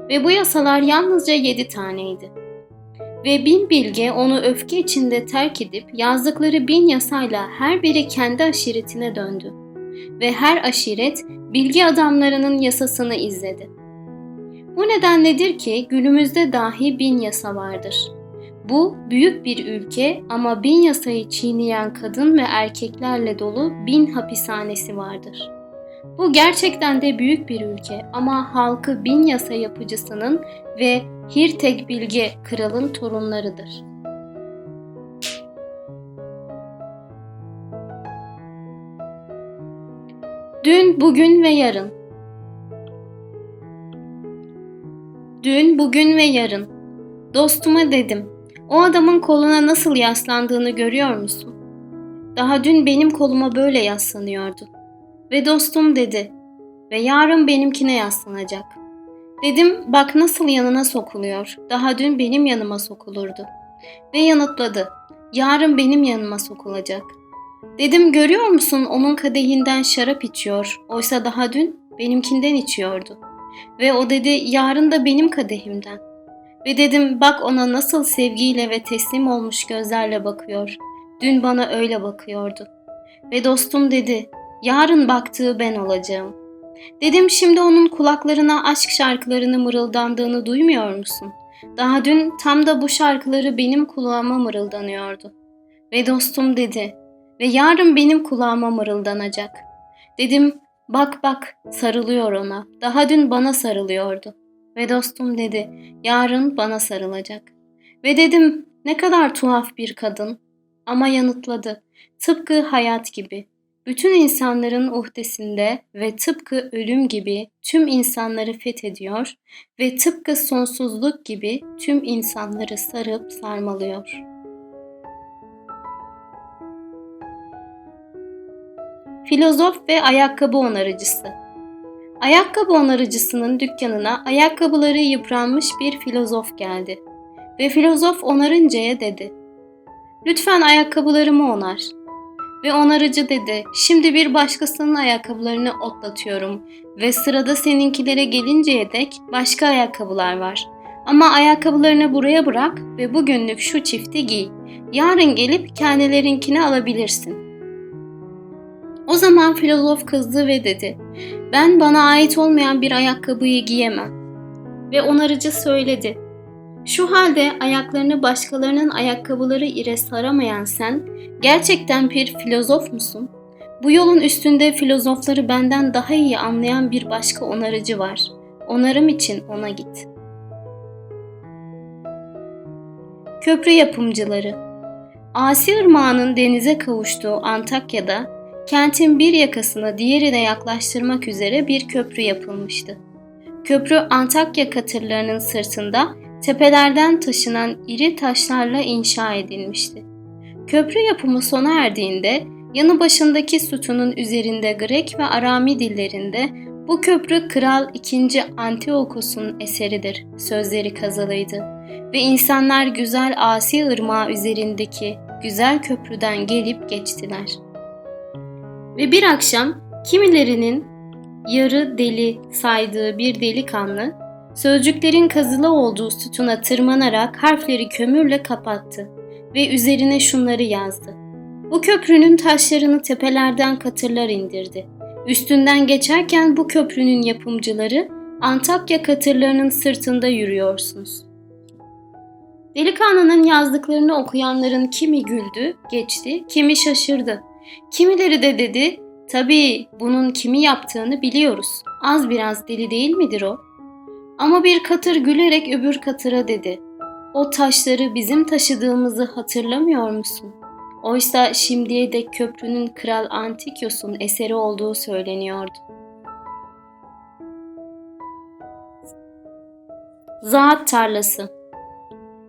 Ve bu yasalar yalnızca yedi taneydi. Ve bin bilge onu öfke içinde terk edip yazdıkları bin yasayla her biri kendi aşiretine döndü. Ve her aşiret bilgi adamlarının yasasını izledi. Bu nedenledir ki günümüzde dahi bin yasa vardır. Bu büyük bir ülke ama bin yasayı çiğneyen kadın ve erkeklerle dolu bin hapishanesi vardır. Bu gerçekten de büyük bir ülke ama halkı bin yasa yapıcısının ve Hirtek Bilge kralın torunlarıdır. Dün, bugün ve yarın Dün, bugün ve yarın. Dostuma dedim. O adamın koluna nasıl yaslandığını görüyor musun? Daha dün benim koluma böyle yaslanıyordu. Ve dostum dedi. Ve yarın benimkine yaslanacak. Dedim bak nasıl yanına sokuluyor. Daha dün benim yanıma sokulurdu. Ve yanıtladı. Yarın benim yanıma sokulacak. Dedim görüyor musun onun kadehinden şarap içiyor. Oysa daha dün benimkinden içiyordu. Ve o dedi yarın da benim kadehimden. Ve dedim bak ona nasıl sevgiyle ve teslim olmuş gözlerle bakıyor. Dün bana öyle bakıyordu. Ve dostum dedi yarın baktığı ben olacağım. Dedim şimdi onun kulaklarına aşk şarkılarını mırıldandığını duymuyor musun? Daha dün tam da bu şarkıları benim kulağıma mırıldanıyordu. Ve dostum dedi ve yarın benim kulağıma mırıldanacak. Dedim Bak bak sarılıyor ona. Daha dün bana sarılıyordu. Ve dostum dedi yarın bana sarılacak. Ve dedim ne kadar tuhaf bir kadın. Ama yanıtladı. Tıpkı hayat gibi. Bütün insanların uhdesinde ve tıpkı ölüm gibi tüm insanları fethediyor ve tıpkı sonsuzluk gibi tüm insanları sarıp sarmalıyor.'' Filozof ve ayakkabı onarıcısı. Ayakkabı onarıcısının dükkanına ayakkabıları yıpranmış bir filozof geldi. Ve filozof onarıncaya dedi. Lütfen ayakkabılarımı onar. Ve onarıcı dedi, şimdi bir başkasının ayakkabılarını otlatıyorum ve sırada seninkilere gelinceye dek başka ayakkabılar var. Ama ayakkabılarını buraya bırak ve bugünlük şu çifti giy. Yarın gelip kendilerinkini alabilirsin.'' O zaman filozof kızdı ve dedi, ben bana ait olmayan bir ayakkabıyı giyemem. Ve onarıcı söyledi, şu halde ayaklarını başkalarının ayakkabıları ile saramayan sen, gerçekten bir filozof musun? Bu yolun üstünde filozofları benden daha iyi anlayan bir başka onarıcı var. Onarım için ona git. Köprü yapımcıları Asi Irmağı'nın denize kavuştuğu Antakya'da Kentin bir yakasını diğerine yaklaştırmak üzere bir köprü yapılmıştı. Köprü Antakya katırlarının sırtında tepelerden taşınan iri taşlarla inşa edilmişti. Köprü yapımı sona erdiğinde yanı başındaki sütunun üzerinde Grek ve Arami dillerinde bu köprü Kral 2. Antiokus'un eseridir sözleri kazalıydı ve insanlar güzel Asi ırmağı üzerindeki güzel köprüden gelip geçtiler.'' Ve bir akşam kimilerinin yarı deli saydığı bir delikanlı sözcüklerin kazılı olduğu sütuna tırmanarak harfleri kömürle kapattı ve üzerine şunları yazdı. Bu köprünün taşlarını tepelerden katırlar indirdi. Üstünden geçerken bu köprünün yapımcıları Antakya katırlarının sırtında yürüyorsunuz. Delikanlının yazdıklarını okuyanların kimi güldü, geçti, kimi şaşırdı. Kimileri de dedi, tabii bunun kimi yaptığını biliyoruz. Az biraz deli değil midir o? Ama bir katır gülerek öbür katıra dedi. O taşları bizim taşıdığımızı hatırlamıyor musun? Oysa şimdiye dek köprünün Kral Antikyos'un eseri olduğu söyleniyordu. Zat tarlası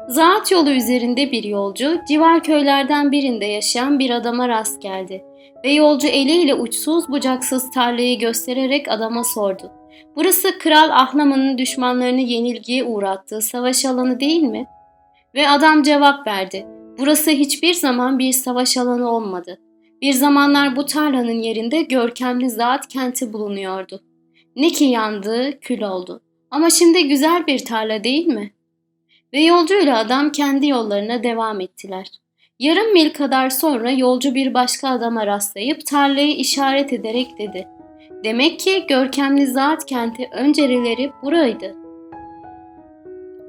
Zat yolu üzerinde bir yolcu, civar köylerden birinde yaşayan bir adama rast geldi ve yolcu eliyle uçsuz bucaksız tarlayı göstererek adama sordu. Burası Kral Ahlama'nın düşmanlarını yenilgiye uğrattığı savaş alanı değil mi? Ve adam cevap verdi. Burası hiçbir zaman bir savaş alanı olmadı. Bir zamanlar bu tarlanın yerinde görkemli zat kenti bulunuyordu. Ne ki yandı, kül oldu. Ama şimdi güzel bir tarla değil mi? Ve yolcuyla adam kendi yollarına devam ettiler. Yarım mil kadar sonra yolcu bir başka adama rastlayıp tarlayı işaret ederek dedi. Demek ki görkemli zat kenti önceleri buraydı.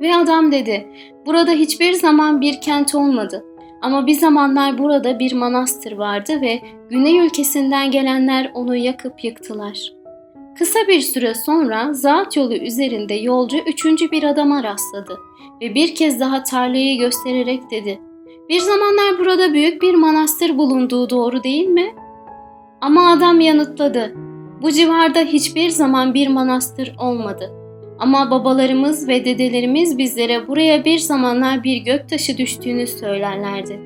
Ve adam dedi, burada hiçbir zaman bir kent olmadı. Ama bir zamanlar burada bir manastır vardı ve güney ülkesinden gelenler onu yakıp yıktılar. Kısa bir süre sonra zat yolu üzerinde yolcu üçüncü bir adama rastladı ve bir kez daha tarlayı göstererek dedi. Bir zamanlar burada büyük bir manastır bulunduğu doğru değil mi? Ama adam yanıtladı. Bu civarda hiçbir zaman bir manastır olmadı. Ama babalarımız ve dedelerimiz bizlere buraya bir zamanlar bir göktaşı düştüğünü söylerlerdi.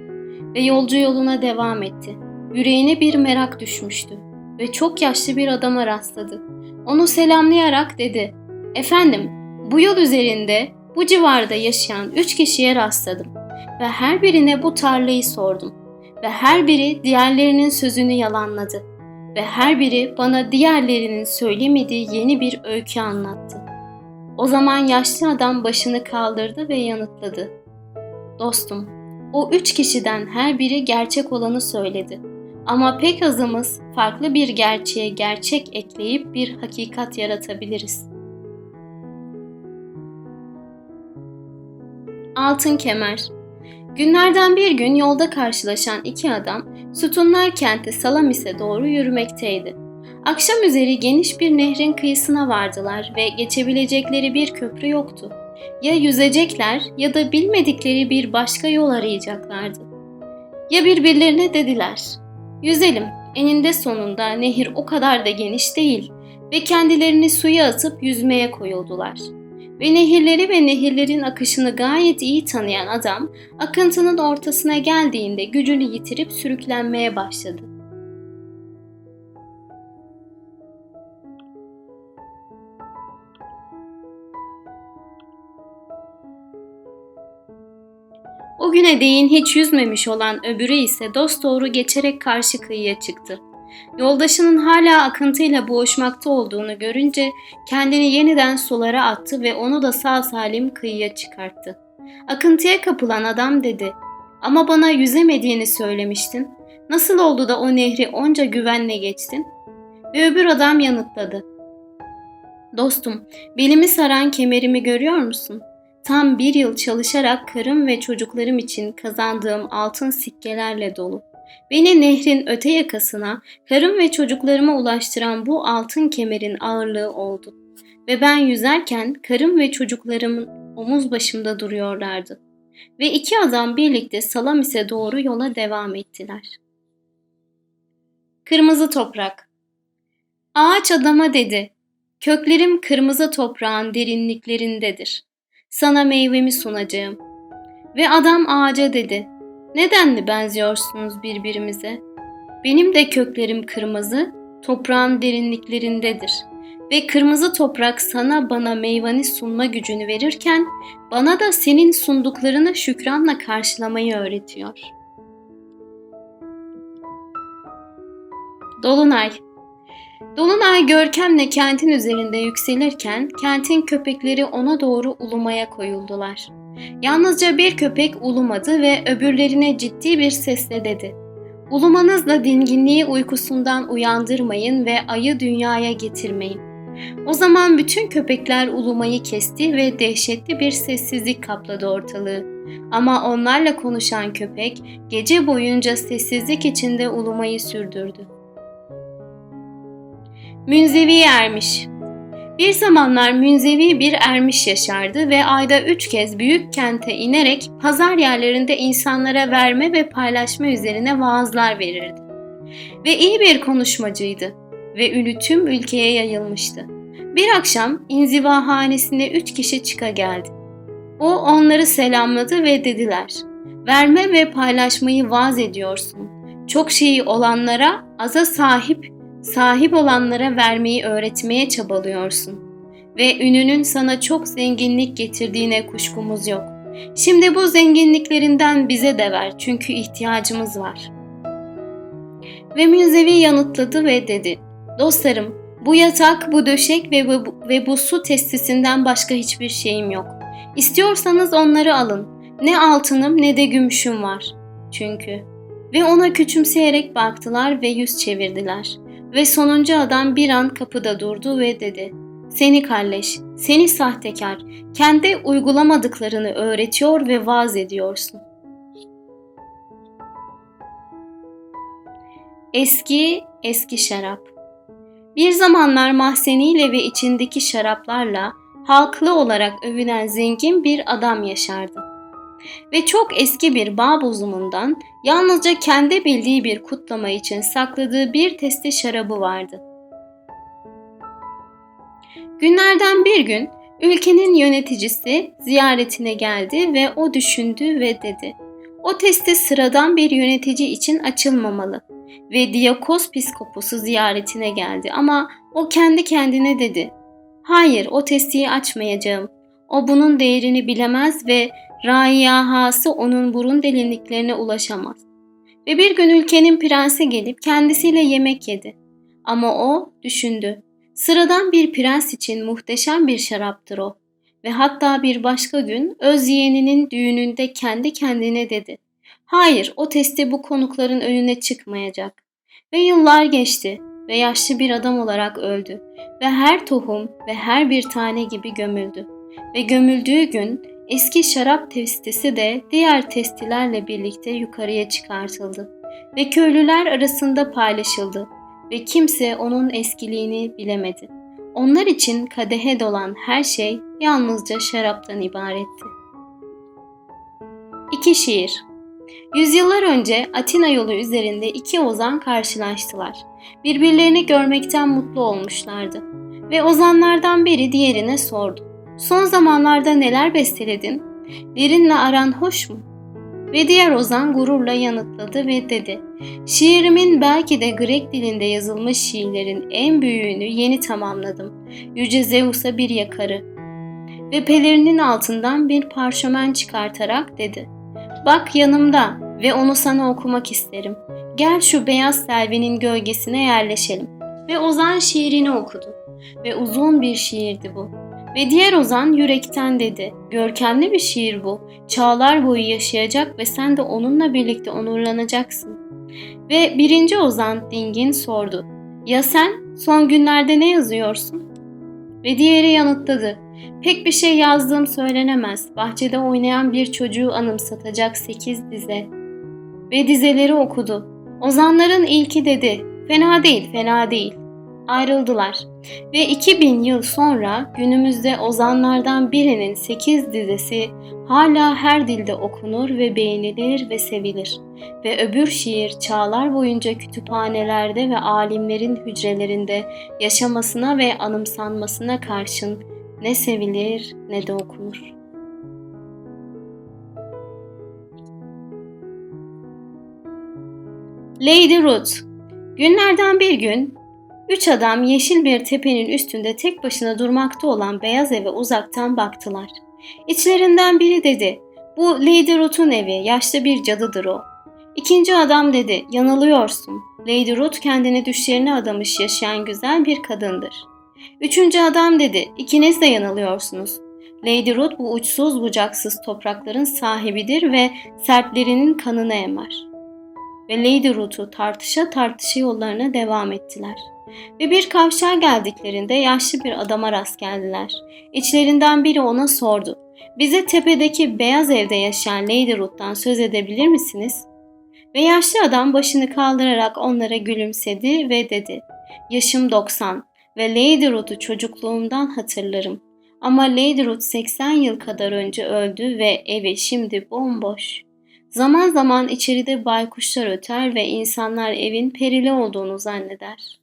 Ve yolcu yoluna devam etti. Yüreğine bir merak düşmüştü ve çok yaşlı bir adama rastladı. Onu selamlayarak dedi. Efendim, bu yol üzerinde bu civarda yaşayan üç kişiye rastladım ve her birine bu tarlayı sordum ve her biri diğerlerinin sözünü yalanladı ve her biri bana diğerlerinin söylemediği yeni bir öykü anlattı. O zaman yaşlı adam başını kaldırdı ve yanıtladı. Dostum, o üç kişiden her biri gerçek olanı söyledi. Ama pek azımız farklı bir gerçeğe gerçek ekleyip bir hakikat yaratabiliriz. Altın Kemer Günlerden bir gün yolda karşılaşan iki adam Sütunlar kenti Salamis'e doğru yürümekteydi. Akşam üzeri geniş bir nehrin kıyısına vardılar ve geçebilecekleri bir köprü yoktu. Ya yüzecekler ya da bilmedikleri bir başka yol arayacaklardı. Ya birbirlerine dediler, yüzelim, eninde sonunda nehir o kadar da geniş değil ve kendilerini suya atıp yüzmeye koyuldular.'' Ve nehirleri ve nehirlerin akışını gayet iyi tanıyan adam akıntının ortasına geldiğinde gücünü yitirip sürüklenmeye başladı. O güne değin hiç yüzmemiş olan öbürü ise dosdoğru geçerek karşı kıyıya çıktı. Yoldaşının hala akıntıyla boğuşmakta olduğunu görünce kendini yeniden sulara attı ve onu da sağ salim kıyıya çıkarttı. Akıntıya kapılan adam dedi, ''Ama bana yüzemediğini söylemiştin. Nasıl oldu da o nehri onca güvenle geçtin?'' Ve öbür adam yanıtladı, ''Dostum, belimi saran kemerimi görüyor musun? Tam bir yıl çalışarak karım ve çocuklarım için kazandığım altın sikkelerle dolu. Beni nehrin öte yakasına, karım ve çocuklarıma ulaştıran bu altın kemerin ağırlığı oldu. Ve ben yüzerken karım ve çocuklarımın omuz başımda duruyorlardı. Ve iki adam birlikte Salamis'e doğru yola devam ettiler. Kırmızı toprak Ağaç adama dedi, köklerim kırmızı toprağın derinliklerindedir. Sana meyvemi sunacağım. Ve adam ağaca dedi, neden mi benziyorsunuz birbirimize? Benim de köklerim kırmızı, toprağın derinliklerindedir. Ve kırmızı toprak sana bana meyveni sunma gücünü verirken, bana da senin sunduklarını şükranla karşılamayı öğretiyor. Dolunay Dolunay görkemle kentin üzerinde yükselirken kentin köpekleri ona doğru ulumaya koyuldular. Yalnızca bir köpek ulumadı ve öbürlerine ciddi bir sesle dedi. Ulumanızla dinginliği uykusundan uyandırmayın ve ayı dünyaya getirmeyin. O zaman bütün köpekler ulumayı kesti ve dehşetli bir sessizlik kapladı ortalığı. Ama onlarla konuşan köpek gece boyunca sessizlik içinde ulumayı sürdürdü. Münzevi ermiş bir zamanlar münzevi bir ermiş yaşardı ve ayda üç kez büyük kente inerek pazar yerlerinde insanlara verme ve paylaşma üzerine vaazlar verirdi. Ve iyi bir konuşmacıydı ve ünü tüm ülkeye yayılmıştı. Bir akşam inzivahanesine üç kişi çıka geldi. O onları selamladı ve dediler, verme ve paylaşmayı vaaz ediyorsun. Çok şeyi olanlara aza sahip sahip olanlara vermeyi öğretmeye çabalıyorsun ve ününün sana çok zenginlik getirdiğine kuşkumuz yok. Şimdi bu zenginliklerinden bize de ver çünkü ihtiyacımız var. Ve Münzevi yanıtladı ve dedi. Dostlarım, bu yatak, bu döşek ve bu, ve bu su testisinden başka hiçbir şeyim yok. İstiyorsanız onları alın. Ne altınım ne de gümüşüm var. Çünkü. Ve ona küçümseyerek baktılar ve yüz çevirdiler. Ve sonuncu adam bir an kapıda durdu ve dedi. Seni kalleş, seni sahtekar, kendi uygulamadıklarını öğretiyor ve vaaz ediyorsun. Eski, eski şarap. Bir zamanlar mahzeniyle ve içindeki şaraplarla halklı olarak övülen zengin bir adam yaşardı. Ve çok eski bir bağ bozumundan yalnızca kendi bildiği bir kutlama için sakladığı bir testi şarabı vardı. Günlerden bir gün ülkenin yöneticisi ziyaretine geldi ve o düşündü ve dedi. O testi sıradan bir yönetici için açılmamalı ve Diyakos piskoposu ziyaretine geldi ama o kendi kendine dedi. Hayır o testiyi açmayacağım. O bunun değerini bilemez ve raiyahası onun burun derinliklerine ulaşamaz. Ve bir gün ülkenin prensi gelip kendisiyle yemek yedi. Ama o düşündü. Sıradan bir prens için muhteşem bir şaraptır o. Ve hatta bir başka gün öz yeğeninin düğününde kendi kendine dedi. Hayır, o testi bu konukların önüne çıkmayacak. Ve yıllar geçti ve yaşlı bir adam olarak öldü ve her tohum ve her bir tane gibi gömüldü. Ve gömüldüğü gün eski şarap testisi de diğer testilerle birlikte yukarıya çıkartıldı ve köylüler arasında paylaşıldı ve kimse onun eskiliğini bilemedi. Onlar için kadehe dolan her şey yalnızca şaraptan ibaretti. İki şiir Yüzyıllar önce Atina yolu üzerinde iki ozan karşılaştılar. Birbirlerini görmekten mutlu olmuşlardı. Ve ozanlardan biri diğerine sordu. Son zamanlarda neler besteledin? Birinle aran hoş mu? Ve diğer ozan gururla yanıtladı ve dedi. Şiirimin belki de Grek dilinde yazılmış şiirlerin en büyüğünü yeni tamamladım. Yüce Zeus'a bir yakarı. Ve pelerinin altından bir parşömen çıkartarak dedi. Bak yanımda ve onu sana okumak isterim. Gel şu beyaz selvenin gölgesine yerleşelim. Ve Ozan şiirini okudu. Ve uzun bir şiirdi bu. Ve diğer Ozan yürekten dedi. Görkemli bir şiir bu. Çağlar boyu yaşayacak ve sen de onunla birlikte onurlanacaksın. Ve birinci Ozan dingin sordu. Ya sen son günlerde ne yazıyorsun? Ve diğeri yanıtladı. Pek bir şey yazdığım söylenemez. Bahçede oynayan bir çocuğu anımsatacak sekiz dize. Ve dizeleri okudu. Ozanların ilki dedi. Fena değil, fena değil. Ayrıldılar. Ve 2000 yıl sonra günümüzde ozanlardan birinin sekiz dizesi hala her dilde okunur ve beğenilir ve sevilir. Ve öbür şiir çağlar boyunca kütüphanelerde ve alimlerin hücrelerinde yaşamasına ve anımsanmasına karşın ne sevilir ne de okunur. Lady Ruth Günlerden bir gün üç adam yeşil bir tepenin üstünde tek başına durmakta olan beyaz eve uzaktan baktılar. İçlerinden biri dedi, bu Lady Ruth'un evi, yaşlı bir cadıdır o. İkinci adam dedi, yanılıyorsun. Lady Ruth kendini düşlerine adamış yaşayan güzel bir kadındır. Üçüncü adam dedi, ikiniz de yanılıyorsunuz. Lady Ruth bu uçsuz bucaksız toprakların sahibidir ve sertlerinin kanını emer. Ve Lady Ruth'u tartışa tartışa yollarına devam ettiler. Ve bir kavşağa geldiklerinde yaşlı bir adama rast geldiler. İçlerinden biri ona sordu. Bize tepedeki beyaz evde yaşayan Lady Ruth'tan söz edebilir misiniz? Ve yaşlı adam başını kaldırarak onlara gülümsedi ve dedi. Yaşım 90 ve Lady Ruth'u çocukluğumdan hatırlarım. Ama Lady Ruth 80 yıl kadar önce öldü ve evi şimdi bomboş. Zaman zaman içeride baykuşlar öter ve insanlar evin perili olduğunu zanneder.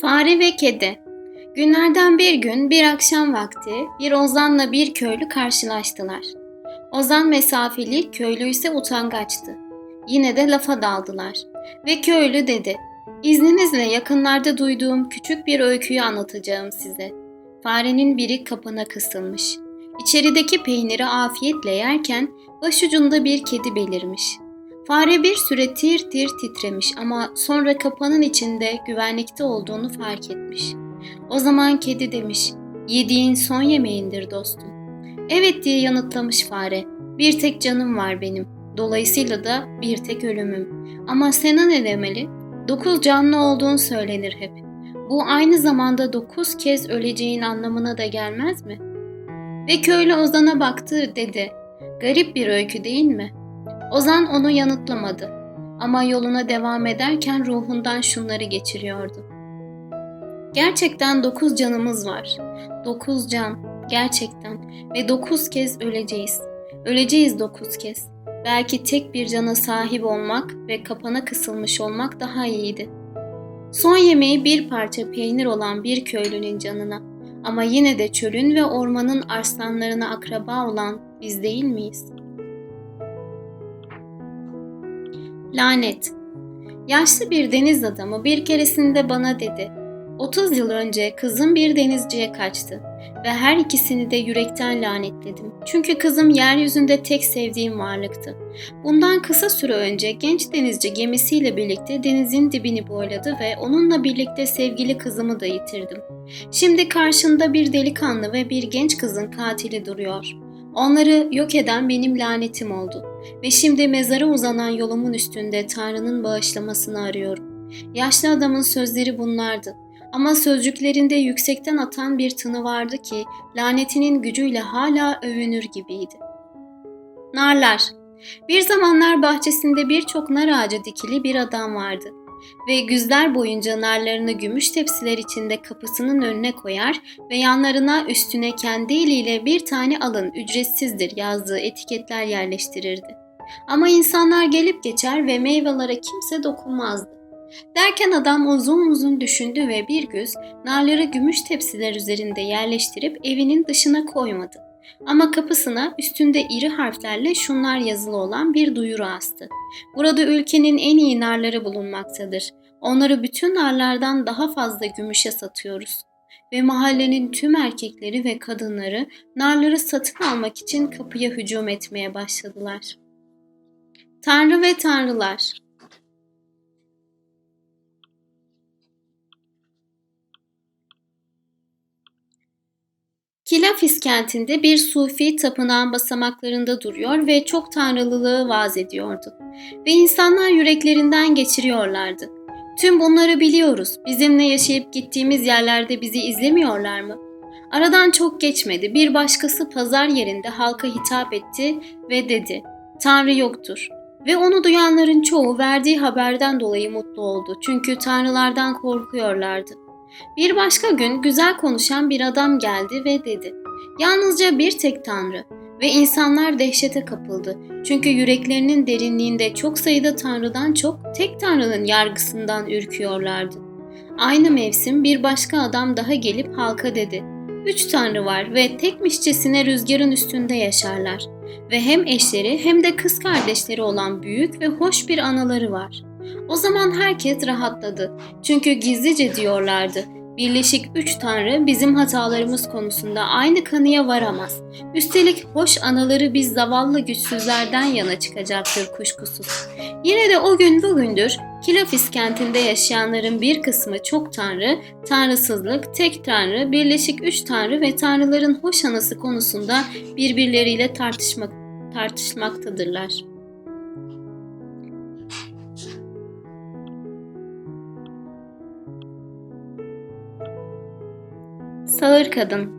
Fare ve Kedi Günlerden bir gün bir akşam vakti bir ozanla bir köylü karşılaştılar. Ozan mesafeli, köylü ise utangaçtı. Yine de lafa daldılar. Ve köylü dedi, İzninizle yakınlarda duyduğum küçük bir öyküyü anlatacağım size. Farenin biri kapına kısılmış. İçerideki peyniri afiyetle yerken başucunda bir kedi belirmiş. Fare bir süre tir tir titremiş ama sonra kapanın içinde güvenlikte olduğunu fark etmiş. O zaman kedi demiş, yediğin son yemeğindir dostum. Evet diye yanıtlamış fare, bir tek canım var benim, dolayısıyla da bir tek ölümüm. Ama sana ne demeli? Dokuz canlı olduğun söylenir hep. Bu aynı zamanda dokuz kez öleceğin anlamına da gelmez mi? Ve köylü Ozan'a baktı dedi. Garip bir öykü değil mi? Ozan onu yanıtlamadı. Ama yoluna devam ederken ruhundan şunları geçiriyordu. Gerçekten dokuz canımız var. Dokuz can, gerçekten. Ve dokuz kez öleceğiz. Öleceğiz dokuz kez. Belki tek bir cana sahip olmak ve kapana kısılmış olmak daha iyiydi. Son yemeği bir parça peynir olan bir köylünün canına. Ama yine de çölün ve ormanın arslanlarına akraba olan biz değil miyiz? Lanet. Yaşlı bir deniz adamı bir keresinde bana dedi. 30 yıl önce kızım bir denizciye kaçtı ve her ikisini de yürekten lanetledim. Çünkü kızım yeryüzünde tek sevdiğim varlıktı. Bundan kısa süre önce genç denizci gemisiyle birlikte denizin dibini boyladı ve onunla birlikte sevgili kızımı da yitirdim. Şimdi karşında bir delikanlı ve bir genç kızın katili duruyor. Onları yok eden benim lanetim oldu ve şimdi mezara uzanan yolumun üstünde Tanrı'nın bağışlamasını arıyorum. Yaşlı adamın sözleri bunlardı. Ama sözcüklerinde yüksekten atan bir tını vardı ki lanetinin gücüyle hala övünür gibiydi. Narlar Bir zamanlar bahçesinde birçok nar ağacı dikili bir adam vardı ve güzler boyunca narlarını gümüş tepsiler içinde kapısının önüne koyar ve yanlarına üstüne kendi eliyle bir tane alın ücretsizdir yazdığı etiketler yerleştirirdi. Ama insanlar gelip geçer ve meyvelere kimse dokunmazdı. Derken adam uzun uzun düşündü ve bir göz narları gümüş tepsiler üzerinde yerleştirip evinin dışına koymadı. Ama kapısına üstünde iri harflerle şunlar yazılı olan bir duyuru astı. Burada ülkenin en iyi narları bulunmaktadır. Onları bütün narlardan daha fazla gümüşe satıyoruz. Ve mahallenin tüm erkekleri ve kadınları narları satın almak için kapıya hücum etmeye başladılar. Tanrı ve Tanrılar Kilafis kentinde bir sufi tapınağın basamaklarında duruyor ve çok tanrılılığı vaaz ediyordu. Ve insanlar yüreklerinden geçiriyorlardı. Tüm bunları biliyoruz. Bizimle yaşayıp gittiğimiz yerlerde bizi izlemiyorlar mı? Aradan çok geçmedi. Bir başkası pazar yerinde halka hitap etti ve dedi: Tanrı yoktur. Ve onu duyanların çoğu verdiği haberden dolayı mutlu oldu. Çünkü tanrılardan korkuyorlardı. Bir başka gün güzel konuşan bir adam geldi ve dedi. Yalnızca bir tek tanrı ve insanlar dehşete kapıldı. Çünkü yüreklerinin derinliğinde çok sayıda tanrıdan çok tek tanrının yargısından ürküyorlardı. Aynı mevsim bir başka adam daha gelip halka dedi. Üç tanrı var ve tekmişçesine rüzgarın üstünde yaşarlar. Ve hem eşleri hem de kız kardeşleri olan büyük ve hoş bir anaları var.'' O zaman herkes rahatladı. Çünkü gizlice diyorlardı. Birleşik üç tanrı bizim hatalarımız konusunda aynı kanıya varamaz. Üstelik hoş anaları biz zavallı güçsüzlerden yana çıkacaktır kuşkusuz. Yine de o gün bugündür Kilafis kentinde yaşayanların bir kısmı çok tanrı, tanrısızlık, tek tanrı, birleşik üç tanrı ve tanrıların hoş anası konusunda birbirleriyle tartışmak, tartışmaktadırlar. Sağır kadın.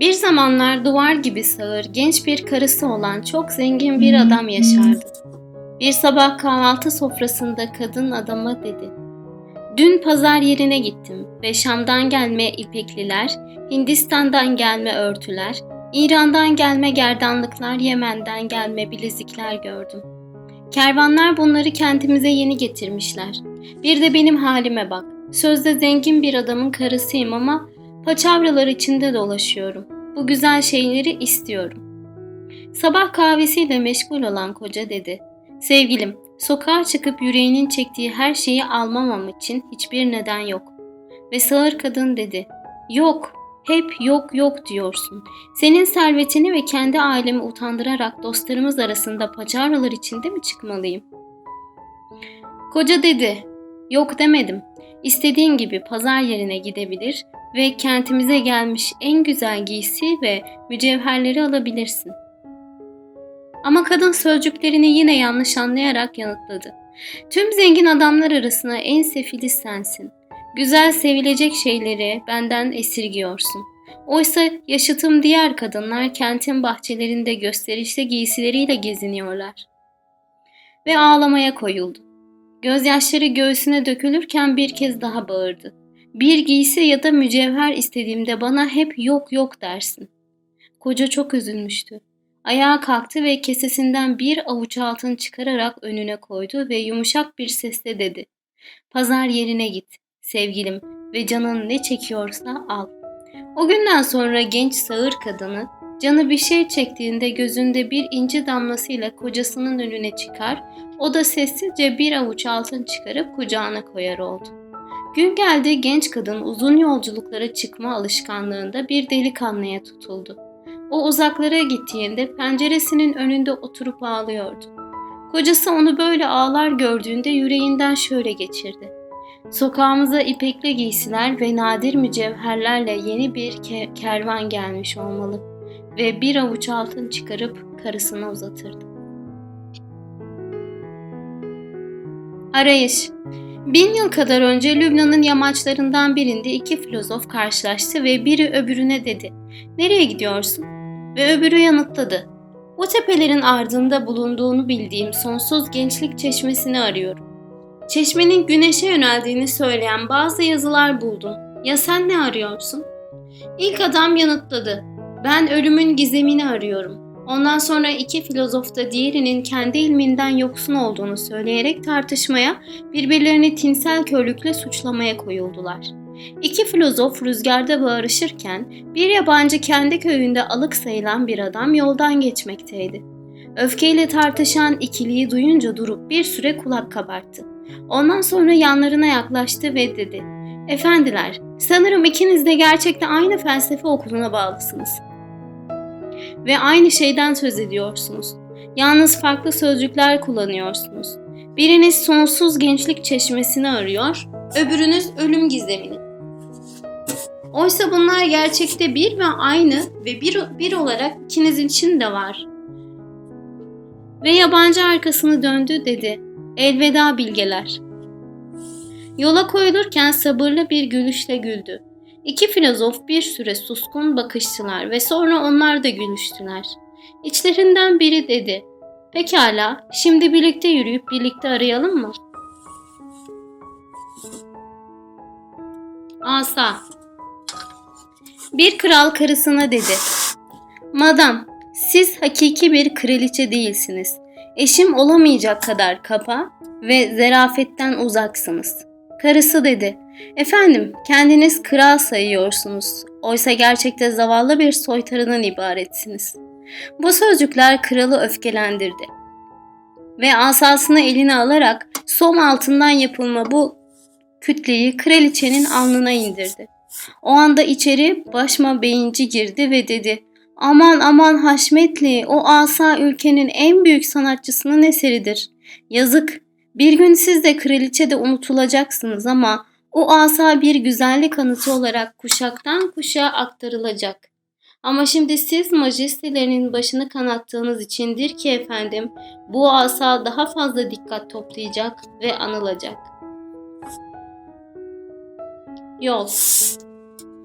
Bir zamanlar duvar gibi sağır, genç bir karısı olan çok zengin bir adam yaşardı. Bir sabah kahvaltı sofrasında kadın adama dedi. Dün pazar yerine gittim ve Şam'dan gelme ipekliler, Hindistan'dan gelme örtüler, İran'dan gelme gerdanlıklar, Yemen'den gelme bilezikler gördüm. Kervanlar bunları kendimize yeni getirmişler. Bir de benim halime bak. Sözde zengin bir adamın karısıyım ama Paçavralar içinde dolaşıyorum. Bu güzel şeyleri istiyorum. Sabah kahvesiyle meşgul olan koca dedi. Sevgilim, sokağa çıkıp yüreğinin çektiği her şeyi almamam için hiçbir neden yok. Ve sağır kadın dedi. Yok, Hep yok yok diyorsun. Senin servetini ve kendi ailemi utandırarak dostlarımız arasında paçavralar içinde mi çıkmalıyım? Koca dedi, yok demedim. İstediğin gibi pazar yerine gidebilir ve kentimize gelmiş en güzel giysi ve mücevherleri alabilirsin. Ama kadın sözcüklerini yine yanlış anlayarak yanıtladı. Tüm zengin adamlar arasında en sefili sensin. Güzel sevilecek şeyleri benden esirgiyorsun. Oysa yaşıtım diğer kadınlar kentin bahçelerinde gösterişli giysileriyle geziniyorlar. Ve ağlamaya koyuldu. Gözyaşları göğsüne dökülürken bir kez daha bağırdı. Bir giysi ya da mücevher istediğimde bana hep yok yok dersin. Koca çok üzülmüştü. Ayağa kalktı ve kesesinden bir avuç altın çıkararak önüne koydu ve yumuşak bir sesle dedi. Pazar yerine git sevgilim ve canın ne çekiyorsa al. O günden sonra genç sağır kadını canı bir şey çektiğinde gözünde bir inci damlasıyla kocasının önüne çıkar, o da sessizce bir avuç altın çıkarıp kucağına koyar oldu. Gün geldi genç kadın uzun yolculuklara çıkma alışkanlığında bir delikanlıya tutuldu. O uzaklara gittiğinde penceresinin önünde oturup ağlıyordu. Kocası onu böyle ağlar gördüğünde yüreğinden şöyle geçirdi. Sokağımıza ipekli giysiler ve nadir mücevherlerle yeni bir ke- kervan gelmiş olmalı ve bir avuç altın çıkarıp karısına uzatırdı. Arayış Bin yıl kadar önce Lübnan'ın yamaçlarından birinde iki filozof karşılaştı ve biri öbürüne dedi, ''Nereye gidiyorsun?'' Ve öbürü yanıtladı, ''O tepelerin ardında bulunduğunu bildiğim sonsuz gençlik çeşmesini arıyorum. Çeşmenin güneşe yöneldiğini söyleyen bazı yazılar buldum. Ya sen ne arıyorsun?'' İlk adam yanıtladı, ''Ben ölümün gizemini arıyorum.'' Ondan sonra iki filozof da diğerinin kendi ilminden yoksun olduğunu söyleyerek tartışmaya, birbirlerini tinsel körlükle suçlamaya koyuldular. İki filozof rüzgarda bağırışırken bir yabancı kendi köyünde alık sayılan bir adam yoldan geçmekteydi. Öfkeyle tartışan ikiliyi duyunca durup bir süre kulak kabarttı. Ondan sonra yanlarına yaklaştı ve dedi: "Efendiler, sanırım ikiniz de gerçekten aynı felsefe okuluna bağlısınız ve aynı şeyden söz ediyorsunuz. Yalnız farklı sözcükler kullanıyorsunuz. Biriniz sonsuz gençlik çeşmesini arıyor, öbürünüz ölüm gizemini. Oysa bunlar gerçekte bir ve aynı ve bir, bir olarak ikinizin için de var. Ve yabancı arkasını döndü dedi. Elveda bilgeler. Yola koyulurken sabırlı bir gülüşle güldü. İki filozof bir süre suskun bakıştılar ve sonra onlar da gülüştüler. İçlerinden biri dedi, Pekala, şimdi birlikte yürüyüp birlikte arayalım mı? Asa Bir kral karısına dedi, Madam, siz hakiki bir kraliçe değilsiniz. Eşim olamayacak kadar kapa ve zerafetten uzaksınız. Karısı dedi, Efendim, kendiniz kral sayıyorsunuz. Oysa gerçekte zavallı bir soytarıdan ibaretsiniz. Bu sözcükler kralı öfkelendirdi. Ve asasını eline alarak som altından yapılma bu kütleyi kraliçenin alnına indirdi. O anda içeri başma beyinci girdi ve dedi Aman aman Haşmetli o asa ülkenin en büyük sanatçısının eseridir. Yazık bir gün siz de kraliçe de unutulacaksınız ama o asa bir güzellik anıtı olarak kuşaktan kuşağa aktarılacak. Ama şimdi siz majestelerinin başını kanattığınız içindir ki efendim bu asa daha fazla dikkat toplayacak ve anılacak. Yol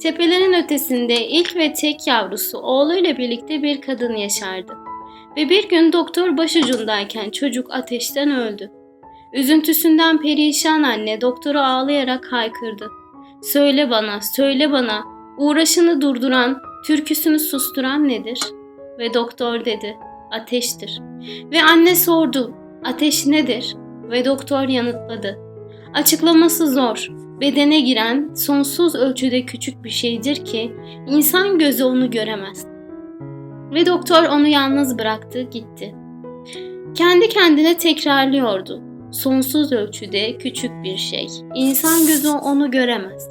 Tepelerin ötesinde ilk ve tek yavrusu oğluyla birlikte bir kadın yaşardı. Ve bir gün doktor başucundayken çocuk ateşten öldü. Üzüntüsünden perişan anne doktoru ağlayarak haykırdı. Söyle bana, söyle bana, uğraşını durduran, türküsünü susturan nedir? Ve doktor dedi, ateştir. Ve anne sordu, ateş nedir? Ve doktor yanıtladı. Açıklaması zor. Bedene giren sonsuz ölçüde küçük bir şeydir ki insan gözü onu göremez. Ve doktor onu yalnız bıraktı, gitti. Kendi kendine tekrarlıyordu sonsuz ölçüde küçük bir şey. İnsan gözü onu göremez.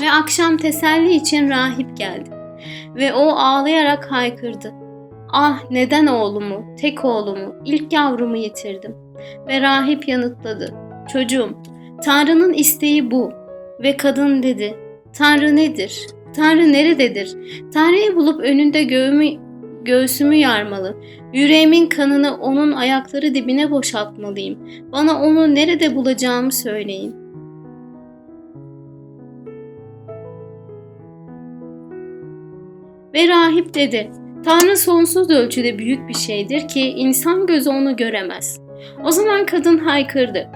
Ve akşam teselli için rahip geldi. Ve o ağlayarak haykırdı. Ah neden oğlumu, tek oğlumu, ilk yavrumu yitirdim. Ve rahip yanıtladı. Çocuğum, Tanrı'nın isteği bu. Ve kadın dedi. Tanrı nedir? Tanrı nerededir? Tanrı'yı bulup önünde göğümü, göğsümü yarmalı. Yüreğimin kanını onun ayakları dibine boşaltmalıyım. Bana onu nerede bulacağımı söyleyin. Ve rahip dedi, Tanrı sonsuz ölçüde büyük bir şeydir ki insan gözü onu göremez. O zaman kadın haykırdı.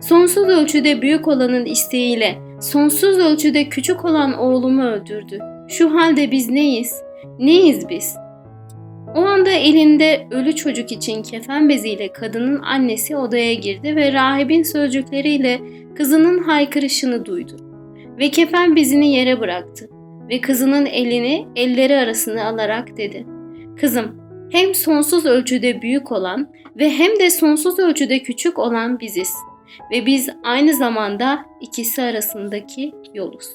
Sonsuz ölçüde büyük olanın isteğiyle sonsuz ölçüde küçük olan oğlumu öldürdü. Şu halde biz neyiz? Neyiz biz? O anda elinde ölü çocuk için kefen beziyle kadının annesi odaya girdi ve rahibin sözcükleriyle kızının haykırışını duydu. Ve kefen bezini yere bıraktı ve kızının elini elleri arasına alarak dedi. Kızım, hem sonsuz ölçüde büyük olan ve hem de sonsuz ölçüde küçük olan biziz ve biz aynı zamanda ikisi arasındaki yoluz.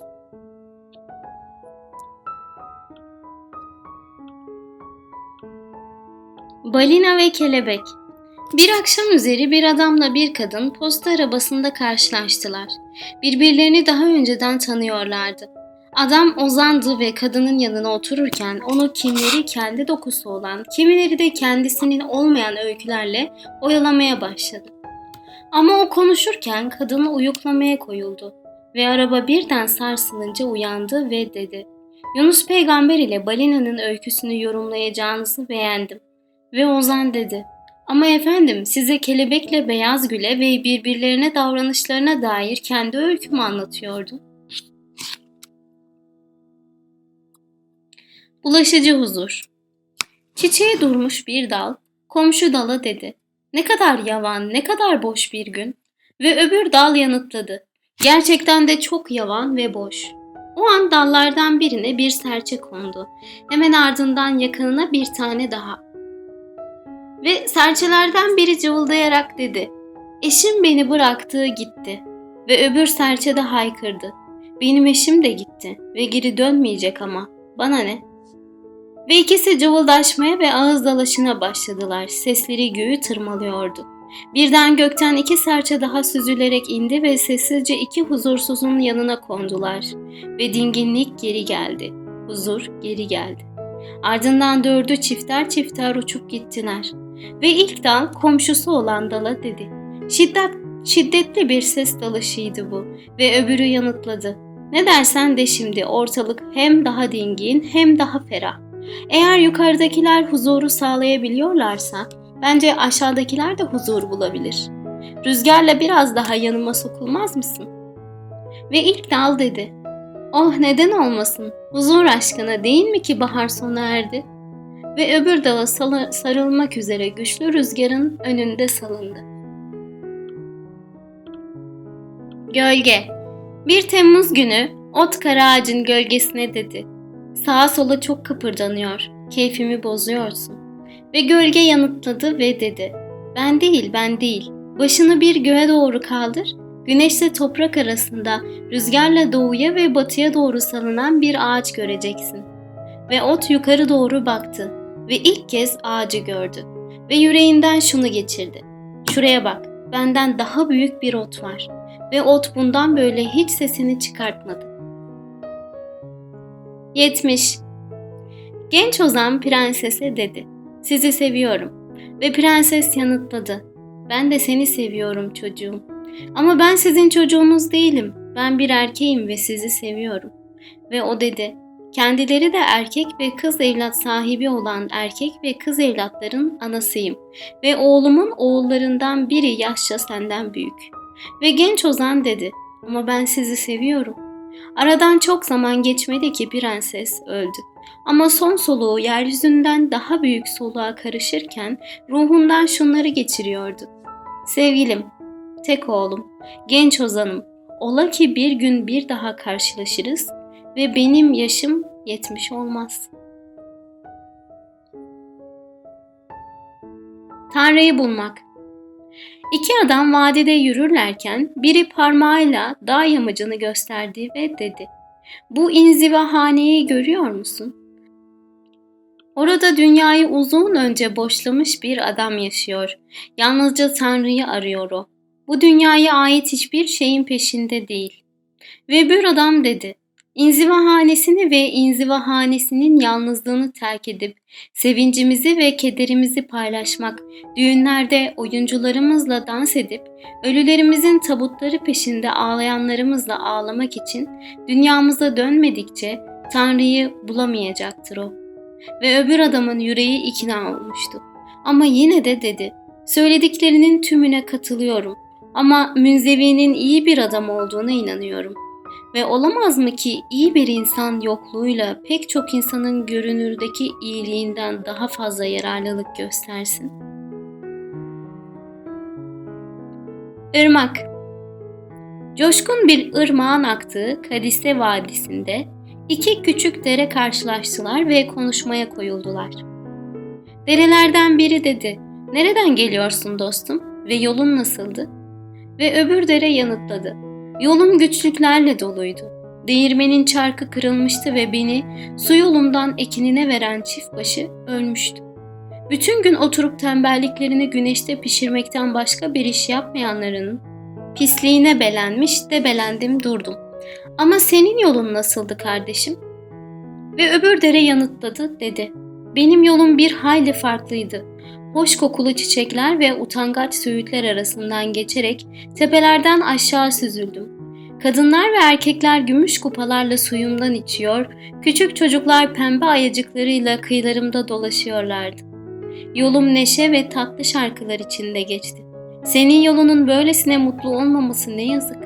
Balina ve kelebek bir akşam üzeri bir adamla bir kadın posta arabasında karşılaştılar. Birbirlerini daha önceden tanıyorlardı. Adam ozandı ve kadının yanına otururken onu kimleri kendi dokusu olan, kimileri de kendisinin olmayan öykülerle oyalamaya başladı. Ama o konuşurken kadını uyuklamaya koyuldu ve araba birden sarsılınca uyandı ve dedi. Yunus peygamber ile balinanın öyküsünü yorumlayacağınızı beğendim. Ve Ozan dedi. Ama efendim size kelebekle beyaz güle ve birbirlerine davranışlarına dair kendi öykümü anlatıyordum. Bulaşıcı huzur. Çiçeğe durmuş bir dal, komşu dala dedi. Ne kadar yavan, ne kadar boş bir gün. Ve öbür dal yanıtladı. Gerçekten de çok yavan ve boş. O an dallardan birine bir serçe kondu. Hemen ardından yakınına bir tane daha. Ve serçelerden biri cıvıldayarak dedi. Eşim beni bıraktığı gitti. Ve öbür serçe de haykırdı. Benim eşim de gitti ve geri dönmeyecek ama. Bana ne? Ve ikisi cıvıldaşmaya ve ağız dalaşına başladılar. Sesleri göğü tırmalıyordu. Birden gökten iki serçe daha süzülerek indi ve sessizce iki huzursuzun yanına kondular. Ve dinginlik geri geldi. Huzur geri geldi. Ardından dördü çifter çifter uçup gittiler. Ve ilk dal komşusu olan dala dedi. Şiddet, şiddetli bir ses dalışıydı bu ve öbürü yanıtladı. Ne dersen de şimdi ortalık hem daha dingin hem daha ferah. Eğer yukarıdakiler huzuru sağlayabiliyorlarsa bence aşağıdakiler de huzur bulabilir. Rüzgarla biraz daha yanıma sokulmaz mısın? Ve ilk dal dedi. Oh neden olmasın? Huzur aşkına değil mi ki bahar sona erdi? Ve öbür dala sarılmak üzere güçlü rüzgarın önünde salındı. Gölge Bir Temmuz günü ot kara ağacın gölgesine dedi. Sağa sola çok kıpırdanıyor. Keyfimi bozuyorsun. Ve gölge yanıtladı ve dedi. Ben değil, ben değil. Başını bir göğe doğru kaldır. Güneşle toprak arasında rüzgarla doğuya ve batıya doğru salınan bir ağaç göreceksin. Ve ot yukarı doğru baktı ve ilk kez ağacı gördü. Ve yüreğinden şunu geçirdi. Şuraya bak, benden daha büyük bir ot var. Ve ot bundan böyle hiç sesini çıkartmadı. 70. Genç Ozan prensese dedi. Sizi seviyorum. Ve prenses yanıtladı. Ben de seni seviyorum çocuğum. Ama ben sizin çocuğunuz değilim. Ben bir erkeğim ve sizi seviyorum. Ve o dedi. Kendileri de erkek ve kız evlat sahibi olan erkek ve kız evlatların anasıyım. Ve oğlumun oğullarından biri yaşça senden büyük. Ve genç Ozan dedi. Ama ben sizi seviyorum. Aradan çok zaman geçmedi ki prenses öldü. Ama son soluğu yeryüzünden daha büyük soluğa karışırken ruhundan şunları geçiriyordu. Sevgilim, tek oğlum, genç ozanım, ola ki bir gün bir daha karşılaşırız ve benim yaşım yetmiş olmaz. Tanrı'yı bulmak İki adam vadide yürürlerken biri parmağıyla dağ yamacını gösterdi ve dedi. Bu inzivahaneyi görüyor musun? Orada dünyayı uzun önce boşlamış bir adam yaşıyor. Yalnızca Tanrı'yı arıyor o. Bu dünyaya ait hiçbir şeyin peşinde değil. Ve bir adam dedi, İnzivahanesini ve inzivahanesinin yalnızlığını terk edip sevincimizi ve kederimizi paylaşmak, düğünlerde oyuncularımızla dans edip ölülerimizin tabutları peşinde ağlayanlarımızla ağlamak için dünyamıza dönmedikçe Tanrı'yı bulamayacaktır o. Ve öbür adamın yüreği ikna olmuştu. Ama yine de dedi, söylediklerinin tümüne katılıyorum ama Münzevi'nin iyi bir adam olduğuna inanıyorum. Ve olamaz mı ki iyi bir insan yokluğuyla pek çok insanın görünürdeki iyiliğinden daha fazla yararlılık göstersin? Irmak Coşkun bir ırmağın aktığı Kadise Vadisi'nde iki küçük dere karşılaştılar ve konuşmaya koyuldular. Derelerden biri dedi, ''Nereden geliyorsun dostum ve yolun nasıldı?'' Ve öbür dere yanıtladı, Yolum güçlüklerle doluydu. Değirmenin çarkı kırılmıştı ve beni su yolundan ekinine veren çiftbaşı ölmüştü. Bütün gün oturup tembelliklerini güneşte pişirmekten başka bir iş yapmayanların pisliğine belenmiş de belendim durdum. Ama senin yolun nasıldı kardeşim? Ve öbür dere yanıtladı dedi. Benim yolum bir hayli farklıydı. Hoş kokulu çiçekler ve utangaç söğütler arasından geçerek tepelerden aşağı süzüldüm. Kadınlar ve erkekler gümüş kupalarla suyumdan içiyor, küçük çocuklar pembe ayacıklarıyla kıyılarımda dolaşıyorlardı. Yolum neşe ve tatlı şarkılar içinde geçti. Senin yolunun böylesine mutlu olmaması ne yazık.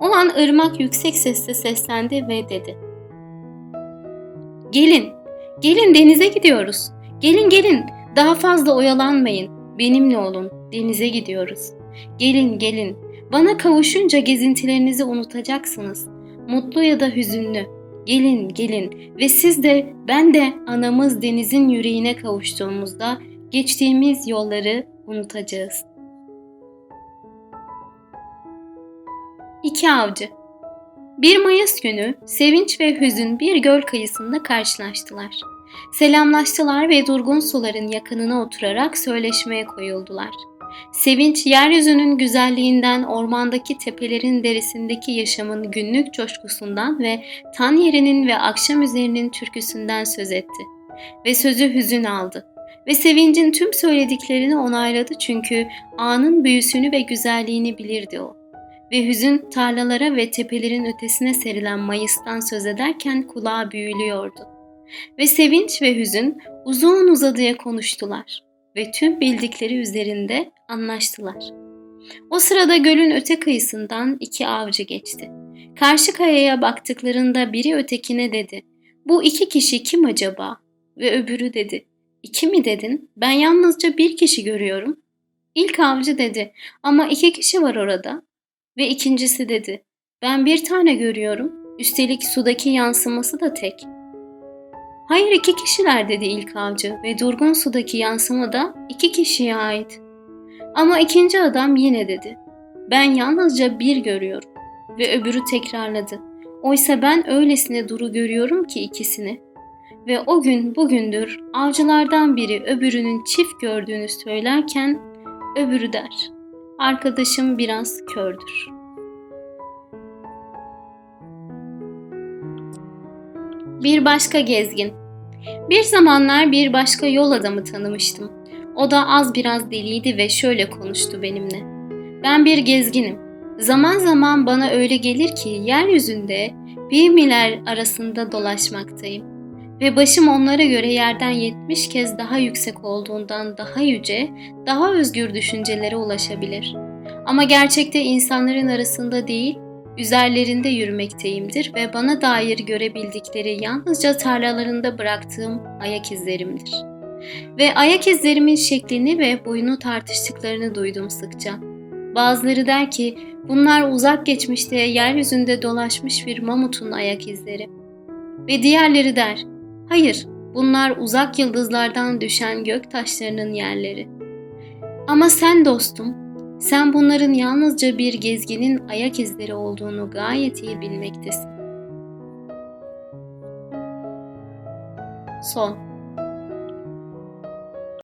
O an ırmak yüksek sesle seslendi ve dedi. Gelin, gelin denize gidiyoruz. Gelin gelin, daha fazla oyalanmayın. Benimle olun. Denize gidiyoruz. Gelin gelin. Bana kavuşunca gezintilerinizi unutacaksınız. Mutlu ya da hüzünlü. Gelin gelin ve siz de ben de anamız denizin yüreğine kavuştuğumuzda geçtiğimiz yolları unutacağız. İki avcı Bir Mayıs günü sevinç ve hüzün bir göl kıyısında karşılaştılar. Selamlaştılar ve durgun suların yakınına oturarak söyleşmeye koyuldular. Sevinç, yeryüzünün güzelliğinden, ormandaki tepelerin derisindeki yaşamın günlük coşkusundan ve tan yerinin ve akşam üzerinin türküsünden söz etti. Ve sözü hüzün aldı. Ve sevincin tüm söylediklerini onayladı çünkü anın büyüsünü ve güzelliğini bilirdi o. Ve hüzün tarlalara ve tepelerin ötesine serilen Mayıs'tan söz ederken kulağa büyülüyordu. Ve sevinç ve hüzün uzun uzadıya konuştular ve tüm bildikleri üzerinde anlaştılar. O sırada gölün öte kıyısından iki avcı geçti. Karşı kayaya baktıklarında biri ötekine dedi. Bu iki kişi kim acaba? Ve öbürü dedi. İki mi dedin? Ben yalnızca bir kişi görüyorum. İlk avcı dedi. Ama iki kişi var orada. Ve ikincisi dedi. Ben bir tane görüyorum. Üstelik sudaki yansıması da tek. Hayır iki kişiler dedi ilk avcı ve durgun sudaki yansıma da iki kişiye ait. Ama ikinci adam yine dedi. Ben yalnızca bir görüyorum. Ve öbürü tekrarladı. Oysa ben öylesine duru görüyorum ki ikisini. Ve o gün bugündür avcılardan biri öbürünün çift gördüğünü söylerken öbürü der. Arkadaşım biraz kördür. Bir başka gezgin bir zamanlar bir başka yol adamı tanımıştım. O da az biraz deliydi ve şöyle konuştu benimle. Ben bir gezginim. Zaman zaman bana öyle gelir ki yeryüzünde miler arasında dolaşmaktayım. Ve başım onlara göre yerden yetmiş kez daha yüksek olduğundan daha yüce, daha özgür düşüncelere ulaşabilir. Ama gerçekte insanların arasında değil, üzerlerinde yürümekteyimdir ve bana dair görebildikleri yalnızca tarlalarında bıraktığım ayak izlerimdir. Ve ayak izlerimin şeklini ve boyunu tartıştıklarını duydum sıkça. Bazıları der ki bunlar uzak geçmişte yeryüzünde dolaşmış bir mamutun ayak izleri. Ve diğerleri der, hayır bunlar uzak yıldızlardan düşen gök taşlarının yerleri. Ama sen dostum sen bunların yalnızca bir gezginin ayak izleri olduğunu gayet iyi bilmektesin. Son